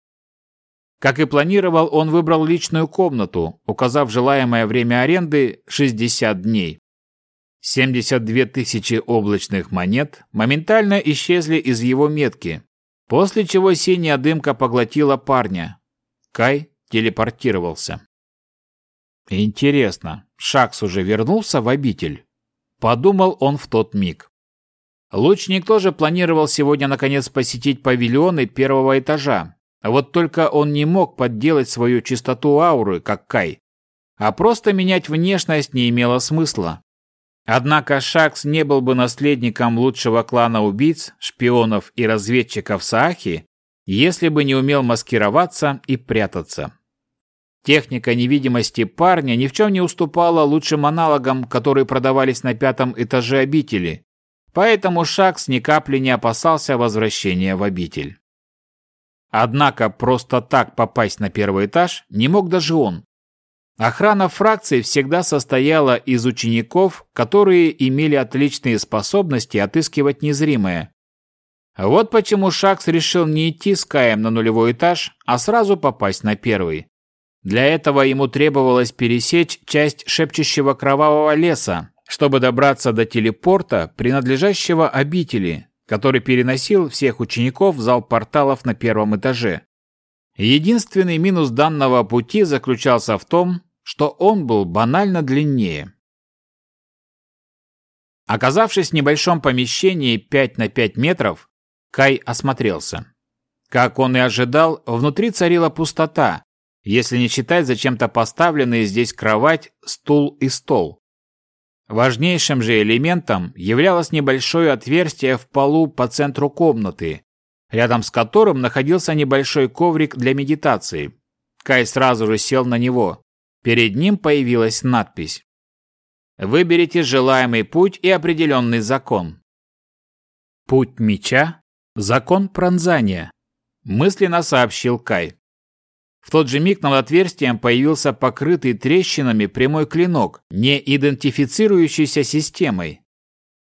Как и планировал, он выбрал личную комнату, указав желаемое время аренды 60 дней. 72 тысячи облачных монет моментально исчезли из его метки, после чего синяя дымка поглотила парня. Кай телепортировался. Интересно, Шакс уже вернулся в обитель? Подумал он в тот миг. Лучник тоже планировал сегодня наконец посетить павильоны первого этажа, вот только он не мог подделать свою чистоту ауры, как Кай. А просто менять внешность не имело смысла. Однако Шакс не был бы наследником лучшего клана убийц, шпионов и разведчиков Саахи, если бы не умел маскироваться и прятаться. Техника невидимости парня ни в чем не уступала лучшим аналогам, которые продавались на пятом этаже обители, поэтому Шакс ни капли не опасался возвращения в обитель. Однако просто так попасть на первый этаж не мог даже он. Охрана фракции всегда состояла из учеников, которые имели отличные способности отыскивать незримое. Вот почему Шакс решил не идти с Каем на нулевой этаж, а сразу попасть на первый. Для этого ему требовалось пересечь часть шепчущего кровавого леса, чтобы добраться до телепорта, принадлежащего обители, который переносил всех учеников в зал порталов на первом этаже. Единственный минус данного пути заключался в том, что он был банально длиннее. Оказавшись в небольшом помещении 5 на 5 метров, Кай осмотрелся. Как он и ожидал, внутри царила пустота, если не считать зачем-то поставленные здесь кровать, стул и стол. Важнейшим же элементом являлось небольшое отверстие в полу по центру комнаты, рядом с которым находился небольшой коврик для медитации. Кай сразу же сел на него. Перед ним появилась надпись. Выберите желаемый путь и определенный закон. Путь меча – закон пронзания, мысленно сообщил Кай. В тот же миг над отверстием появился покрытый трещинами прямой клинок, не идентифицирующийся системой.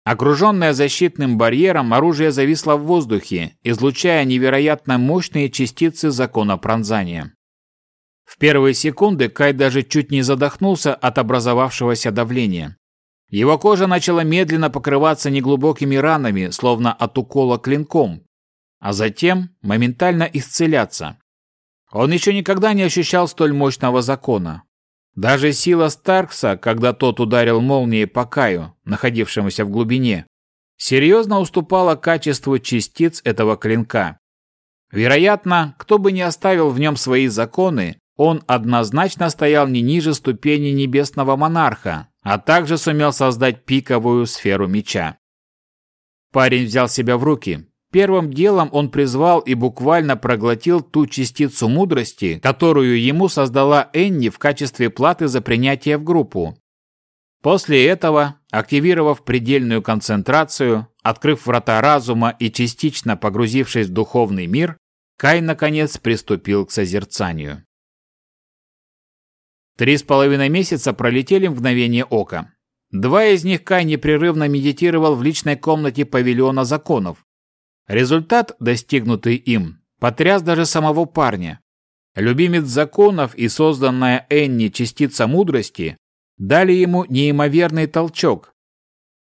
Окруженное защитным барьером, оружие зависло в воздухе, излучая невероятно мощные частицы закона пронзания. В первые секунды Кай даже чуть не задохнулся от образовавшегося давления. Его кожа начала медленно покрываться неглубокими ранами, словно от укола клинком, а затем моментально исцеляться. Он еще никогда не ощущал столь мощного закона. Даже сила Старкса, когда тот ударил молнией по Каю, находившемуся в глубине, серьезно уступала качеству частиц этого клинка. Вероятно, кто бы ни оставил в нем свои законы, он однозначно стоял не ниже ступени небесного монарха, а также сумел создать пиковую сферу меча. Парень взял себя в руки. Первым делом он призвал и буквально проглотил ту частицу мудрости, которую ему создала Энни в качестве платы за принятие в группу. После этого, активировав предельную концентрацию, открыв врата разума и частично погрузившись в духовный мир, Кай наконец приступил к созерцанию. Три с половиной месяца пролетели в мгновение ока. Два из них Кай непрерывно медитировал в личной комнате павильона законов. Результат, достигнутый им, потряс даже самого парня. Любимец законов и созданная Энни частица мудрости дали ему неимоверный толчок.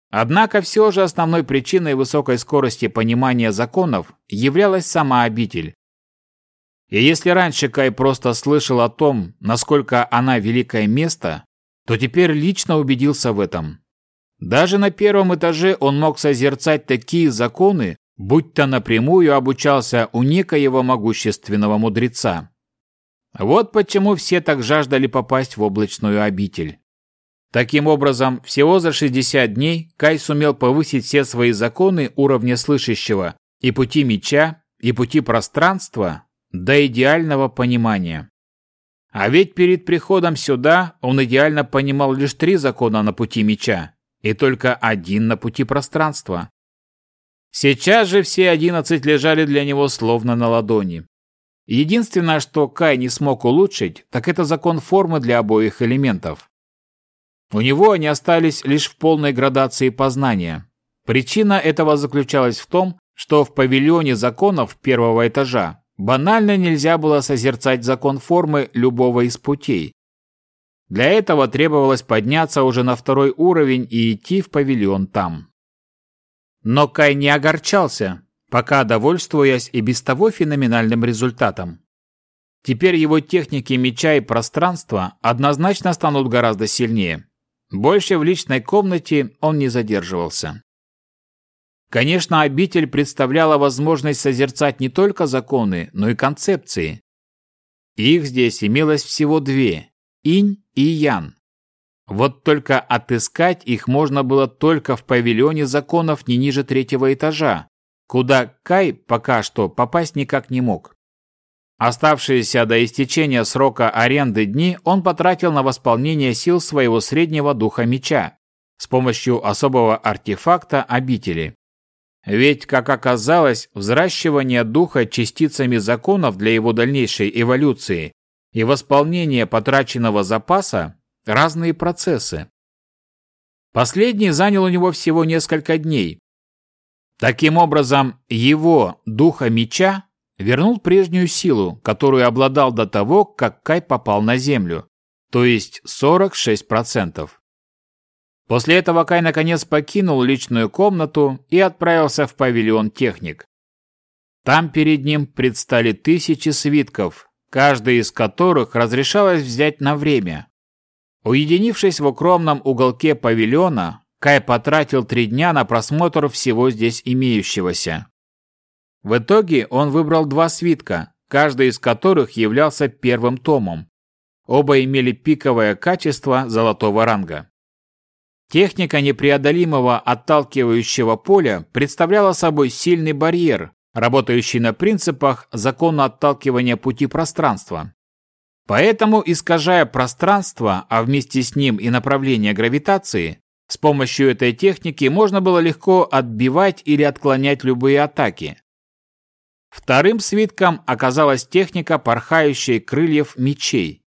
Однако все же основной причиной высокой скорости понимания законов являлась сама обитель. И если раньше Кай просто слышал о том, насколько она великое место, то теперь лично убедился в этом. Даже на первом этаже он мог созерцать такие законы, будь то напрямую обучался у некоего могущественного мудреца. Вот почему все так жаждали попасть в облачную обитель. Таким образом, всего за 60 дней Кай сумел повысить все свои законы уровня слышащего и пути меча, и пути пространства до идеального понимания. А ведь перед приходом сюда он идеально понимал лишь три закона на пути меча и только один на пути пространства. Сейчас же все одиннадцать лежали для него словно на ладони. Единственное, что Кай не смог улучшить, так это закон формы для обоих элементов. У него они остались лишь в полной градации познания. Причина этого заключалась в том, что в павильоне законов первого этажа Банально нельзя было созерцать закон формы любого из путей. Для этого требовалось подняться уже на второй уровень и идти в павильон там. Но Кай не огорчался, пока довольствуясь и без того феноменальным результатом. Теперь его техники меча и пространства однозначно станут гораздо сильнее. Больше в личной комнате он не задерживался. Конечно, обитель представляла возможность созерцать не только законы, но и концепции. Их здесь имелось всего две – инь и ян. Вот только отыскать их можно было только в павильоне законов не ниже третьего этажа, куда Кай пока что попасть никак не мог. Оставшиеся до истечения срока аренды дни он потратил на восполнение сил своего среднего духа меча с помощью особого артефакта обители. Ведь, как оказалось, взращивание духа частицами законов для его дальнейшей эволюции и восполнение потраченного запаса – разные процессы. Последний занял у него всего несколько дней. Таким образом, его, духа меча, вернул прежнюю силу, которую обладал до того, как Кай попал на Землю, то есть 46%. После этого Кай наконец покинул личную комнату и отправился в павильон техник. Там перед ним предстали тысячи свитков, каждый из которых разрешалось взять на время. Уединившись в укромном уголке павильона, Кай потратил три дня на просмотр всего здесь имеющегося. В итоге он выбрал два свитка, каждый из которых являлся первым томом. Оба имели пиковое качество золотого ранга. Техника непреодолимого отталкивающего поля представляла собой сильный барьер, работающий на принципах закона отталкивания пути пространства. Поэтому, искажая пространство, а вместе с ним и направление гравитации, с помощью этой техники можно было легко отбивать или отклонять любые атаки. Вторым свитком оказалась техника порхающей крыльев мечей.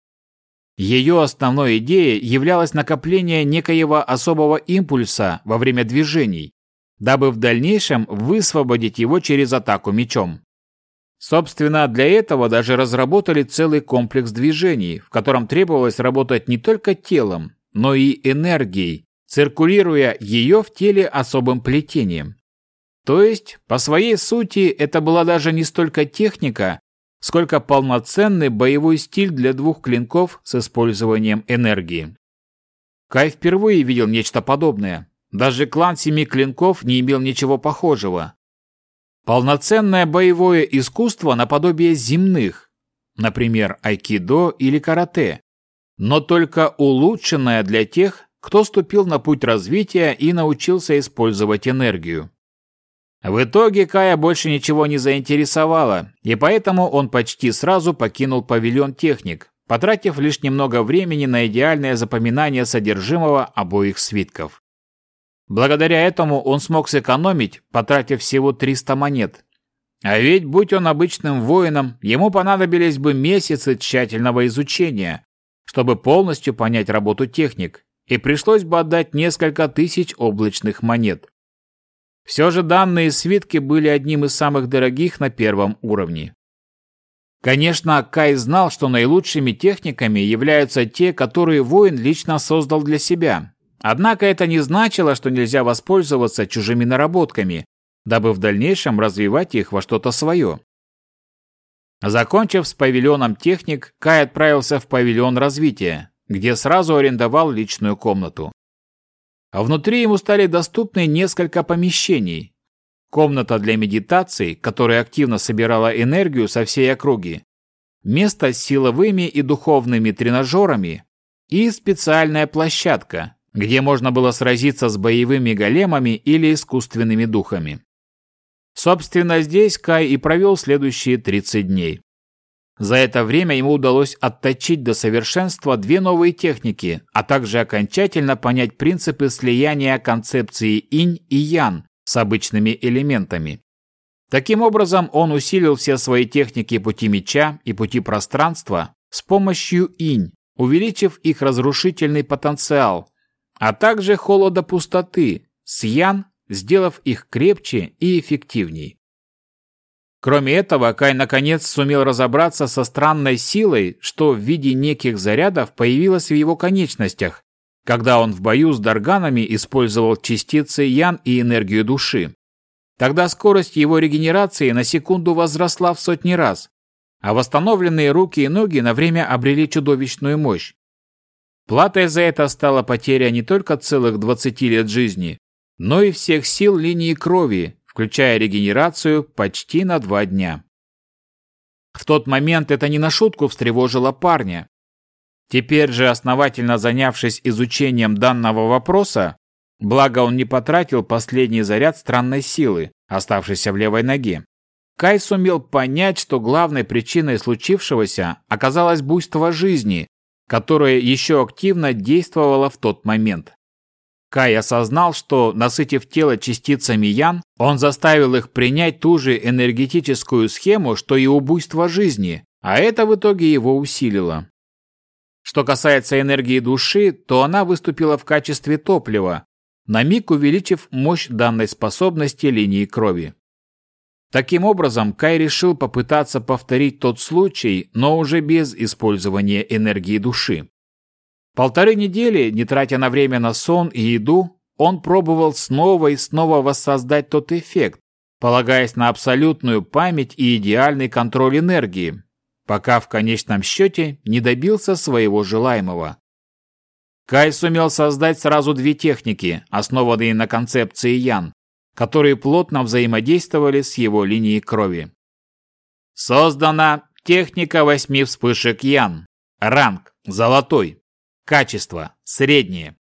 Ее основной идеей являлось накопление некоего особого импульса во время движений, дабы в дальнейшем высвободить его через атаку мечом. Собственно, для этого даже разработали целый комплекс движений, в котором требовалось работать не только телом, но и энергией, циркулируя ее в теле особым плетением. То есть, по своей сути, это была даже не столько техника, сколько полноценный боевой стиль для двух клинков с использованием энергии. Кай впервые видел нечто подобное. Даже клан Семи Клинков не имел ничего похожего. Полноценное боевое искусство наподобие земных, например, айкидо или карате, но только улучшенное для тех, кто ступил на путь развития и научился использовать энергию. В итоге Кая больше ничего не заинтересовало, и поэтому он почти сразу покинул павильон техник, потратив лишь немного времени на идеальное запоминание содержимого обоих свитков. Благодаря этому он смог сэкономить, потратив всего 300 монет. А ведь, будь он обычным воином, ему понадобились бы месяцы тщательного изучения, чтобы полностью понять работу техник, и пришлось бы отдать несколько тысяч облачных монет. Все же данные свитки были одним из самых дорогих на первом уровне. Конечно, Кай знал, что наилучшими техниками являются те, которые воин лично создал для себя, Однако это не значило, что нельзя воспользоваться чужими наработками, дабы в дальнейшем развивать их во что-то свое. Закончив с павильоном техник, Кай отправился в павильон развития, где сразу арендовал личную комнату. А внутри ему стали доступны несколько помещений. Комната для медитации, которая активно собирала энергию со всей округи, место с силовыми и духовными тренажерами и специальная площадка, где можно было сразиться с боевыми големами или искусственными духами. Собственно, здесь Кай и провел следующие 30 дней. За это время ему удалось отточить до совершенства две новые техники, а также окончательно понять принципы слияния концепции инь и ян с обычными элементами. Таким образом, он усилил все свои техники пути меча и пути пространства с помощью инь, увеличив их разрушительный потенциал, а также холода пустоты, Сьян, сделав их крепче и эффективней. Кроме этого, Кай наконец сумел разобраться со странной силой, что в виде неких зарядов появилась в его конечностях, когда он в бою с дарганами использовал частицы Ян и энергию души. Тогда скорость его регенерации на секунду возросла в сотни раз, а восстановленные руки и ноги на время обрели чудовищную мощь. Платой за это стала потеря не только целых 20 лет жизни, но и всех сил линии крови, включая регенерацию почти на два дня. В тот момент это не на шутку встревожило парня. Теперь же, основательно занявшись изучением данного вопроса, благо он не потратил последний заряд странной силы, оставшейся в левой ноге, Кай сумел понять, что главной причиной случившегося оказалось буйство жизни, которое еще активно действовало в тот момент. Кай осознал, что, насытив тело частицами Ян, он заставил их принять ту же энергетическую схему, что и убийство жизни, а это в итоге его усилило. Что касается энергии души, то она выступила в качестве топлива, на миг увеличив мощь данной способности линии крови. Таким образом, Кай решил попытаться повторить тот случай, но уже без использования энергии души. Полторы недели, не тратя на время на сон и еду, он пробовал снова и снова воссоздать тот эффект, полагаясь на абсолютную память и идеальный контроль энергии, пока в конечном счете не добился своего желаемого. Кай сумел создать сразу две техники, основанные на концепции Ян, которые плотно взаимодействовали с его линией крови. Создана техника восьми вспышек Ян. Ранг – золотой. Качество – среднее.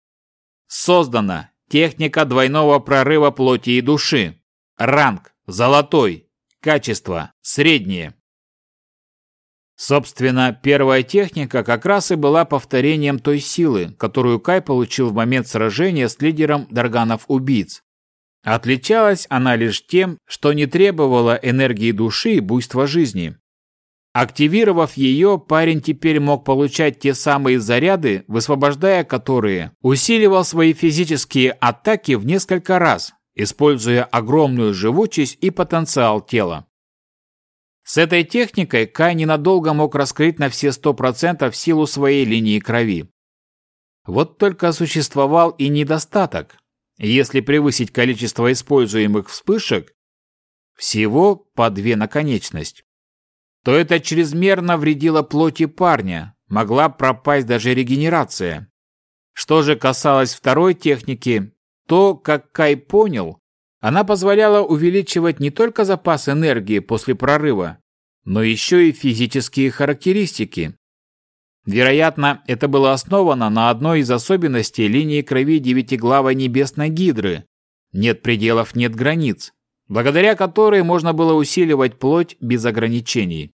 Создана техника двойного прорыва плоти и души. Ранг – золотой. Качество – среднее. Собственно, первая техника как раз и была повторением той силы, которую Кай получил в момент сражения с лидером Дарганов-убийц. Отличалась она лишь тем, что не требовала энергии души и буйства жизни. Активировав ее, парень теперь мог получать те самые заряды, высвобождая которые, усиливал свои физические атаки в несколько раз, используя огромную живучесть и потенциал тела. С этой техникой Кай ненадолго мог раскрыть на все 100% силу своей линии крови. Вот только существовал и недостаток. Если превысить количество используемых вспышек, всего по две на конечность, то это чрезмерно вредило плоти парня, могла пропасть даже регенерация. Что же касалось второй техники, то, как Кай понял, она позволяла увеличивать не только запас энергии после прорыва, но еще и физические характеристики. Вероятно, это было основано на одной из особенностей линии крови девятиглавой небесной гидры. Нет пределов, нет границ, благодаря которой можно было усиливать плоть без ограничений.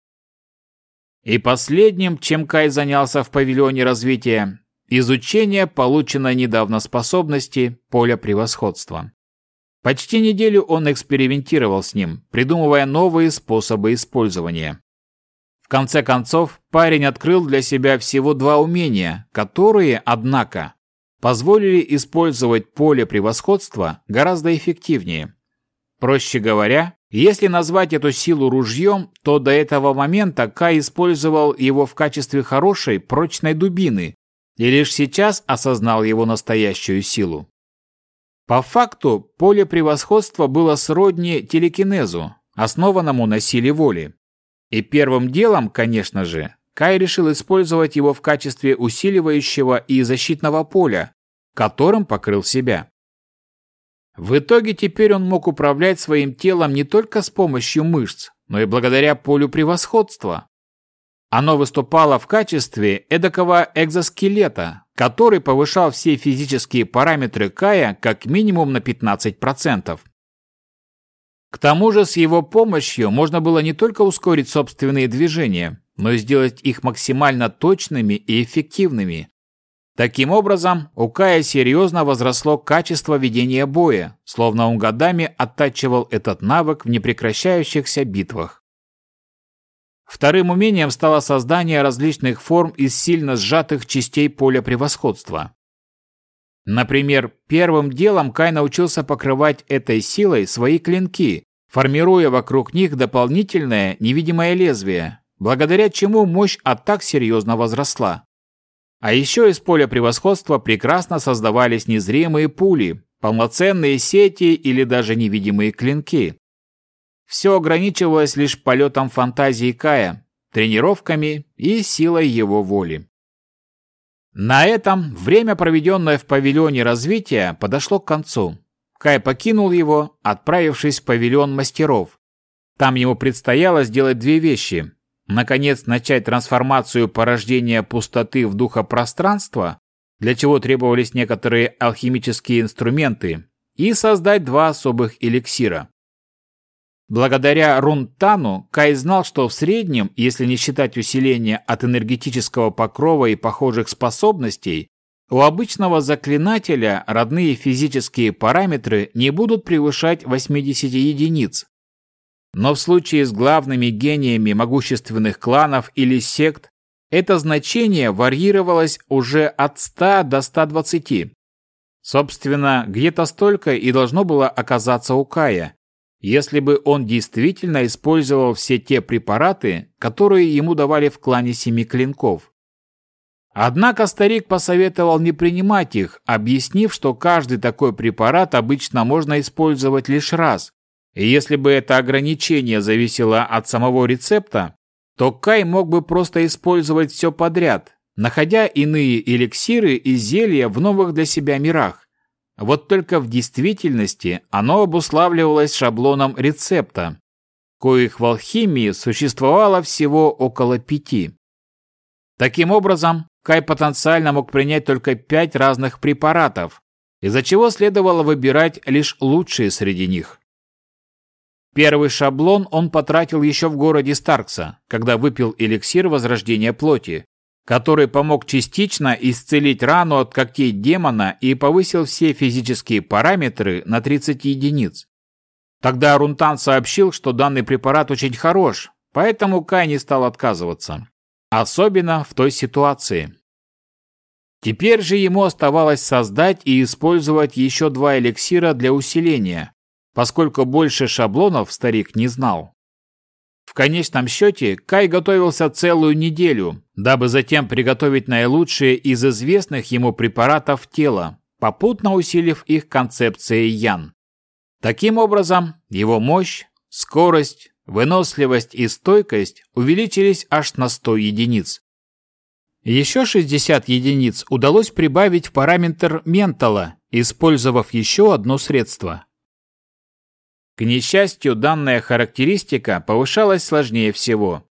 И последним, чем Кай занялся в павильоне развития, изучение полученной недавно способности поля превосходства. Почти неделю он экспериментировал с ним, придумывая новые способы использования. В конце концов, парень открыл для себя всего два умения, которые, однако, позволили использовать поле превосходства гораздо эффективнее. Проще говоря, если назвать эту силу ружьем, то до этого момента Кай использовал его в качестве хорошей, прочной дубины, и лишь сейчас осознал его настоящую силу. По факту, поле превосходства было сродни телекинезу, основанному на силе воли. И первым делом, конечно же, Кай решил использовать его в качестве усиливающего и защитного поля, которым покрыл себя. В итоге теперь он мог управлять своим телом не только с помощью мышц, но и благодаря полю превосходства. Оно выступало в качестве эдакого экзоскелета, который повышал все физические параметры Кая как минимум на 15%. К тому же с его помощью можно было не только ускорить собственные движения, но и сделать их максимально точными и эффективными. Таким образом, у Кая серьезно возросло качество ведения боя, словно он годами оттачивал этот навык в непрекращающихся битвах. Вторым умением стало создание различных форм из сильно сжатых частей поля превосходства. Например, первым делом Кай научился покрывать этой силой свои клинки, формируя вокруг них дополнительное невидимое лезвие, благодаря чему мощь атак серьезно возросла. А еще из поля превосходства прекрасно создавались незримые пули, полноценные сети или даже невидимые клинки. Все ограничивалось лишь полетом фантазии Кая, тренировками и силой его воли. На этом время, проведенное в павильоне развития, подошло к концу. Кай покинул его, отправившись в павильон мастеров. Там ему предстояло сделать две вещи. Наконец, начать трансформацию порождения пустоты в духопространство, для чего требовались некоторые алхимические инструменты, и создать два особых эликсира. Благодаря Рунтану Кай знал, что в среднем, если не считать усиления от энергетического покрова и похожих способностей, у обычного заклинателя родные физические параметры не будут превышать 80 единиц. Но в случае с главными гениями могущественных кланов или сект это значение варьировалось уже от 100 до 120. Собственно, где-то столько и должно было оказаться у Кая, если бы он действительно использовал все те препараты, которые ему давали в клане Семи Клинков. Однако старик посоветовал не принимать их, объяснив, что каждый такой препарат обычно можно использовать лишь раз, и если бы это ограничение зависело от самого рецепта, то Кай мог бы просто использовать все подряд, находя иные эликсиры и зелья в новых для себя мирах. Вот только в действительности оно обуславливалось шаблоном рецепта, коих в алхимии существовало всего около пяти. Таким образом, Кай потенциально мог принять только пять разных препаратов, из-за чего следовало выбирать лишь лучшие среди них. Первый шаблон он потратил еще в городе Старкса, когда выпил эликсир возрождения плоти, который помог частично исцелить рану от когтей демона и повысил все физические параметры на 30 единиц. Тогда Рунтан сообщил, что данный препарат очень хорош, поэтому Кай не стал отказываться. Особенно в той ситуации. Теперь же ему оставалось создать и использовать еще два эликсира для усиления, поскольку больше шаблонов старик не знал. В конечном счете Кай готовился целую неделю, дабы затем приготовить наилучшие из известных ему препаратов тела, попутно усилив их концепцией Ян. Таким образом, его мощь, скорость, выносливость и стойкость увеличились аж на 100 единиц. Еще 60 единиц удалось прибавить в параметр ментала, использовав еще одно средство. К несчастью, данная характеристика повышалась сложнее всего.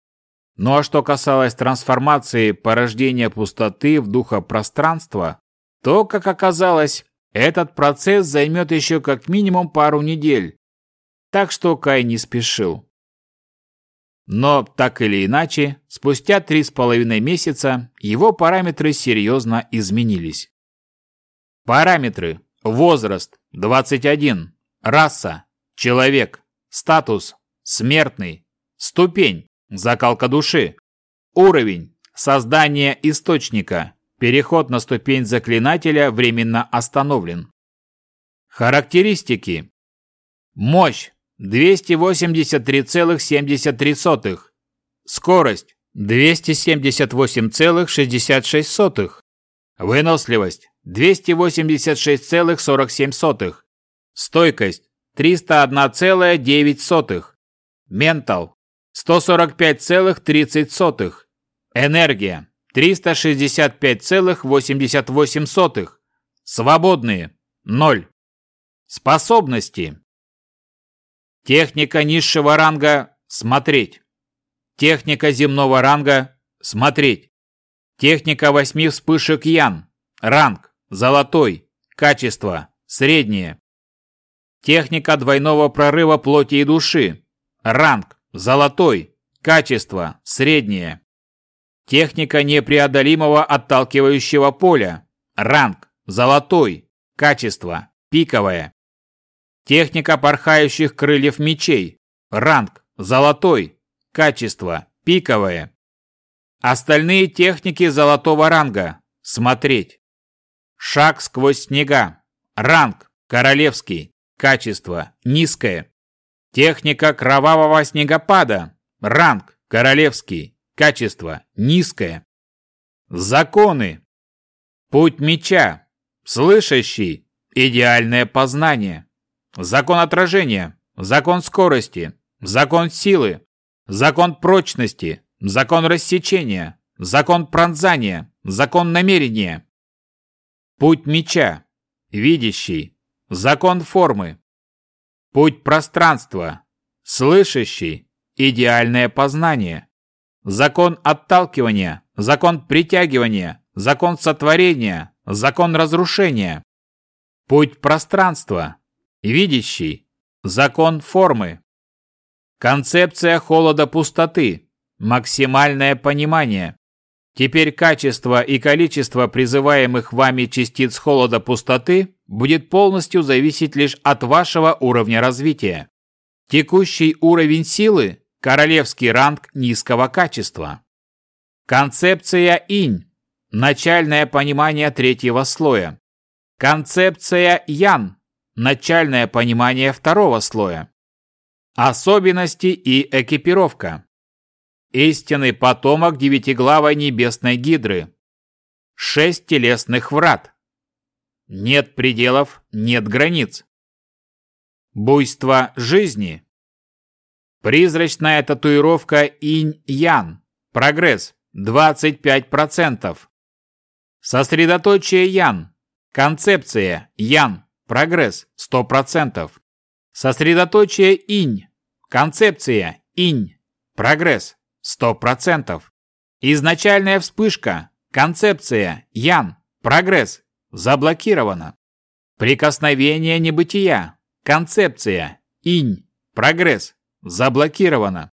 Ну а что касалось трансформации порождения пустоты в духопространство, то, как оказалось, этот процесс займет еще как минимум пару недель. Так что Кай не спешил. Но, так или иначе, спустя три с половиной месяца его параметры серьезно изменились. Параметры. Возраст – 21. Раса Человек. Статус. Смертный. Ступень. Закалка души. Уровень. Создание источника. Переход на ступень заклинателя временно остановлен. Характеристики. Мощь 283,73. Скорость 278,66. Выносливость 286,47. Стойкость 301,9. Ментал 145,30. Энергия 365,88. Свободные 0. Способности. Техника низшего ранга смотреть. Техника земного ранга смотреть. Техника восьми вспышек Ян. Ранг золотой. Качество среднее. Техника двойного прорыва плоти и души. Ранг – золотой. Качество – среднее. Техника непреодолимого отталкивающего поля. Ранг – золотой. Качество – пиковое. Техника порхающих крыльев мечей. Ранг – золотой. Качество – пиковое. Остальные техники золотого ранга. Смотреть. Шаг сквозь снега. Ранг – королевский. Качество низкое. Техника кровавого снегопада. Ранг королевский. Качество низкое. Законы. Путь меча. Слышащий. Идеальное познание. Закон отражения. Закон скорости. Закон силы. Закон прочности. Закон рассечения. Закон пронзания. Закон намерения. Путь меча. Видящий. Закон формы. Путь пространства. Слышащий. Идеальное познание. Закон отталкивания. Закон притягивания. Закон сотворения. Закон разрушения. Путь пространства. Видящий. Закон формы. Концепция холода пустоты. Максимальное понимание. Теперь качество и количество призываемых вами частиц холода пустоты будет полностью зависеть лишь от вашего уровня развития. Текущий уровень силы – королевский ранг низкого качества. Концепция инь – начальное понимание третьего слоя. Концепция ян – начальное понимание второго слоя. Особенности и экипировка. Истинный потомок девятиглавой небесной гидры. Шесть телесных врат. Нет пределов, нет границ. Буйство жизни. Призрачная татуировка инь-ян. Прогресс 25%. Сосредоточие ян. Концепция ян. Прогресс 100%. Сосредоточие инь. Концепция инь. Прогресс Сто процентов. Изначальная вспышка, концепция, Ян, прогресс, заблокирована. Прикосновение небытия, концепция, инь, Прогресс. Заблокировано.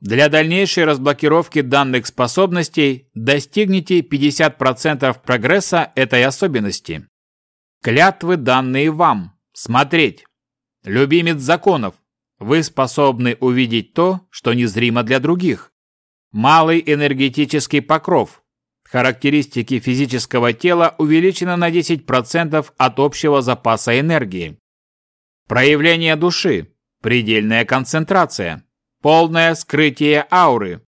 Для дальнейшей разблокировки данных способностей достигните 50% прогресса этой особенности. Клятвы, данные вам. Смотреть. Любимец законов. Вы способны увидеть то, что незримо для других. Малый энергетический покров. Характеристики физического тела увеличены на 10% от общего запаса энергии. Проявление души. Предельная концентрация. Полное скрытие ауры.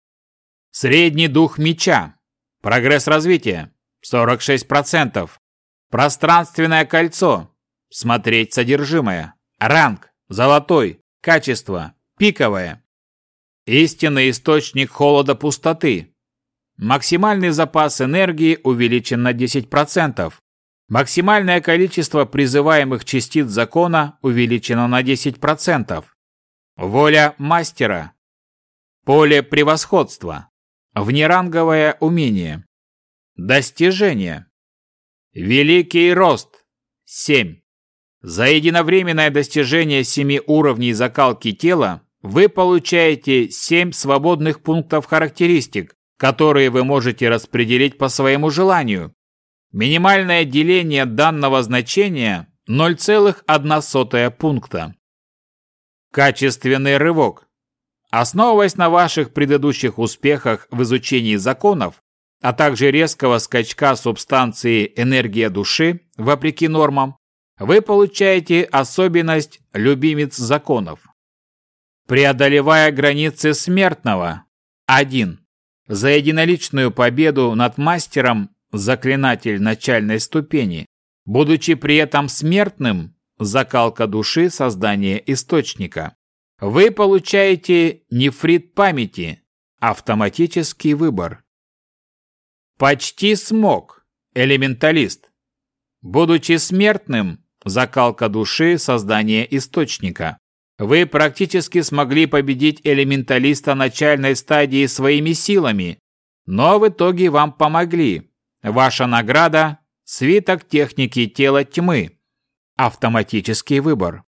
Средний дух меча. Прогресс развития. 46%. Пространственное кольцо. Смотреть содержимое. Ранг. Золотой. Качество. Пиковое. Истинный источник холода пустоты. Максимальный запас энергии увеличен на 10%. Максимальное количество призываемых частиц закона увеличено на 10%. Воля мастера. Поле превосходства. Внеранговое умение. Достижение. Великий рост. 7. За единовременное достижение 7 уровней закалки тела вы получаете 7 свободных пунктов характеристик, которые вы можете распределить по своему желанию. Минимальное деление данного значения 0,1 пункта. Качественный рывок. Основываясь на ваших предыдущих успехах в изучении законов, а также резкого скачка субстанции энергия души, вопреки нормам, вы получаете особенность любимец законов. Преодолевая границы смертного. 1. За единоличную победу над мастером заклинатель начальной ступени, будучи при этом смертным, закалка души, создание источника. Вы получаете нефрит памяти, автоматический выбор. Почти смог, элементалист. Будучи смертным, закалка души, создание источника. Вы практически смогли победить элементалиста начальной стадии своими силами, но в итоге вам помогли. Ваша награда – свиток техники тела тьмы, Автоматический выбор.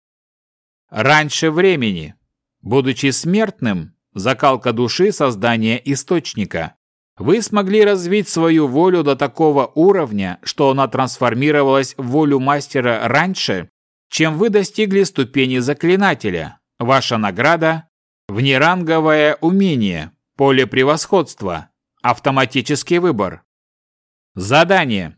Раньше времени. Будучи смертным, закалка души создания источника. Вы смогли развить свою волю до такого уровня, что она трансформировалась в волю мастера раньше, чем вы достигли ступени заклинателя. Ваша награда – внеранговое умение, поле превосходства, автоматический выбор. Задание.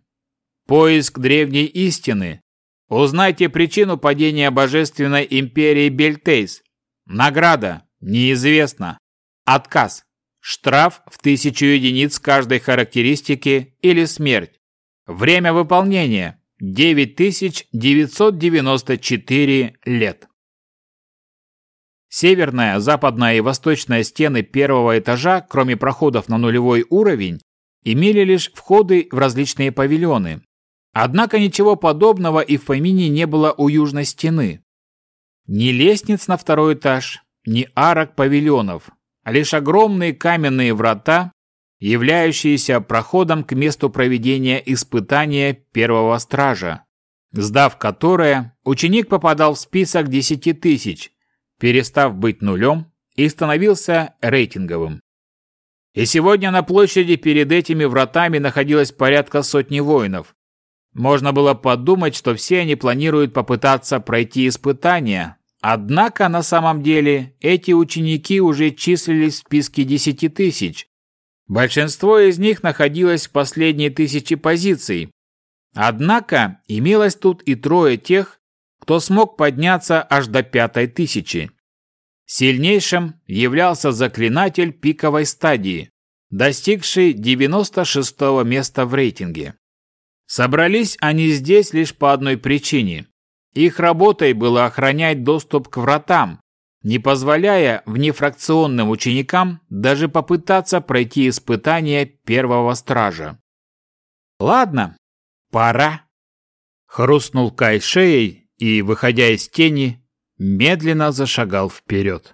Поиск древней истины, Узнайте причину падения божественной империи Бельтейс. Награда. Неизвестно. Отказ. Штраф в тысячу единиц каждой характеристики или смерть. Время выполнения. 9994 лет. Северная, западная и восточная стены первого этажа, кроме проходов на нулевой уровень, имели лишь входы в различные павильоны, Однако ничего подобного и в помине не было у южной стены. Ни лестниц на второй этаж, ни арок павильонов, а лишь огромные каменные врата, являющиеся проходом к месту проведения испытания первого стража, сдав которое, ученик попадал в список десяти тысяч, перестав быть нулем и становился рейтинговым. И сегодня на площади перед этими вратами находилось порядка сотни воинов, можно было подумать, что все они планируют попытаться пройти испытания, однако на самом деле эти ученики уже числились в списке десяти тысяч. Большинство из них находилось в последней тысячи позиций. Однако имелось тут и трое тех, кто смог подняться аж до пятой тысячи. Сильнейшим являлся заклинатель пиковой стадии, достигший 96 места в рейтинге. Собрались они здесь лишь по одной причине. Их работой было охранять доступ к вратам, не позволяя внефракционным ученикам даже попытаться пройти испытание первого стража. «Ладно, пора!» Хрустнул Кай шеей и, выходя из тени, медленно зашагал вперед.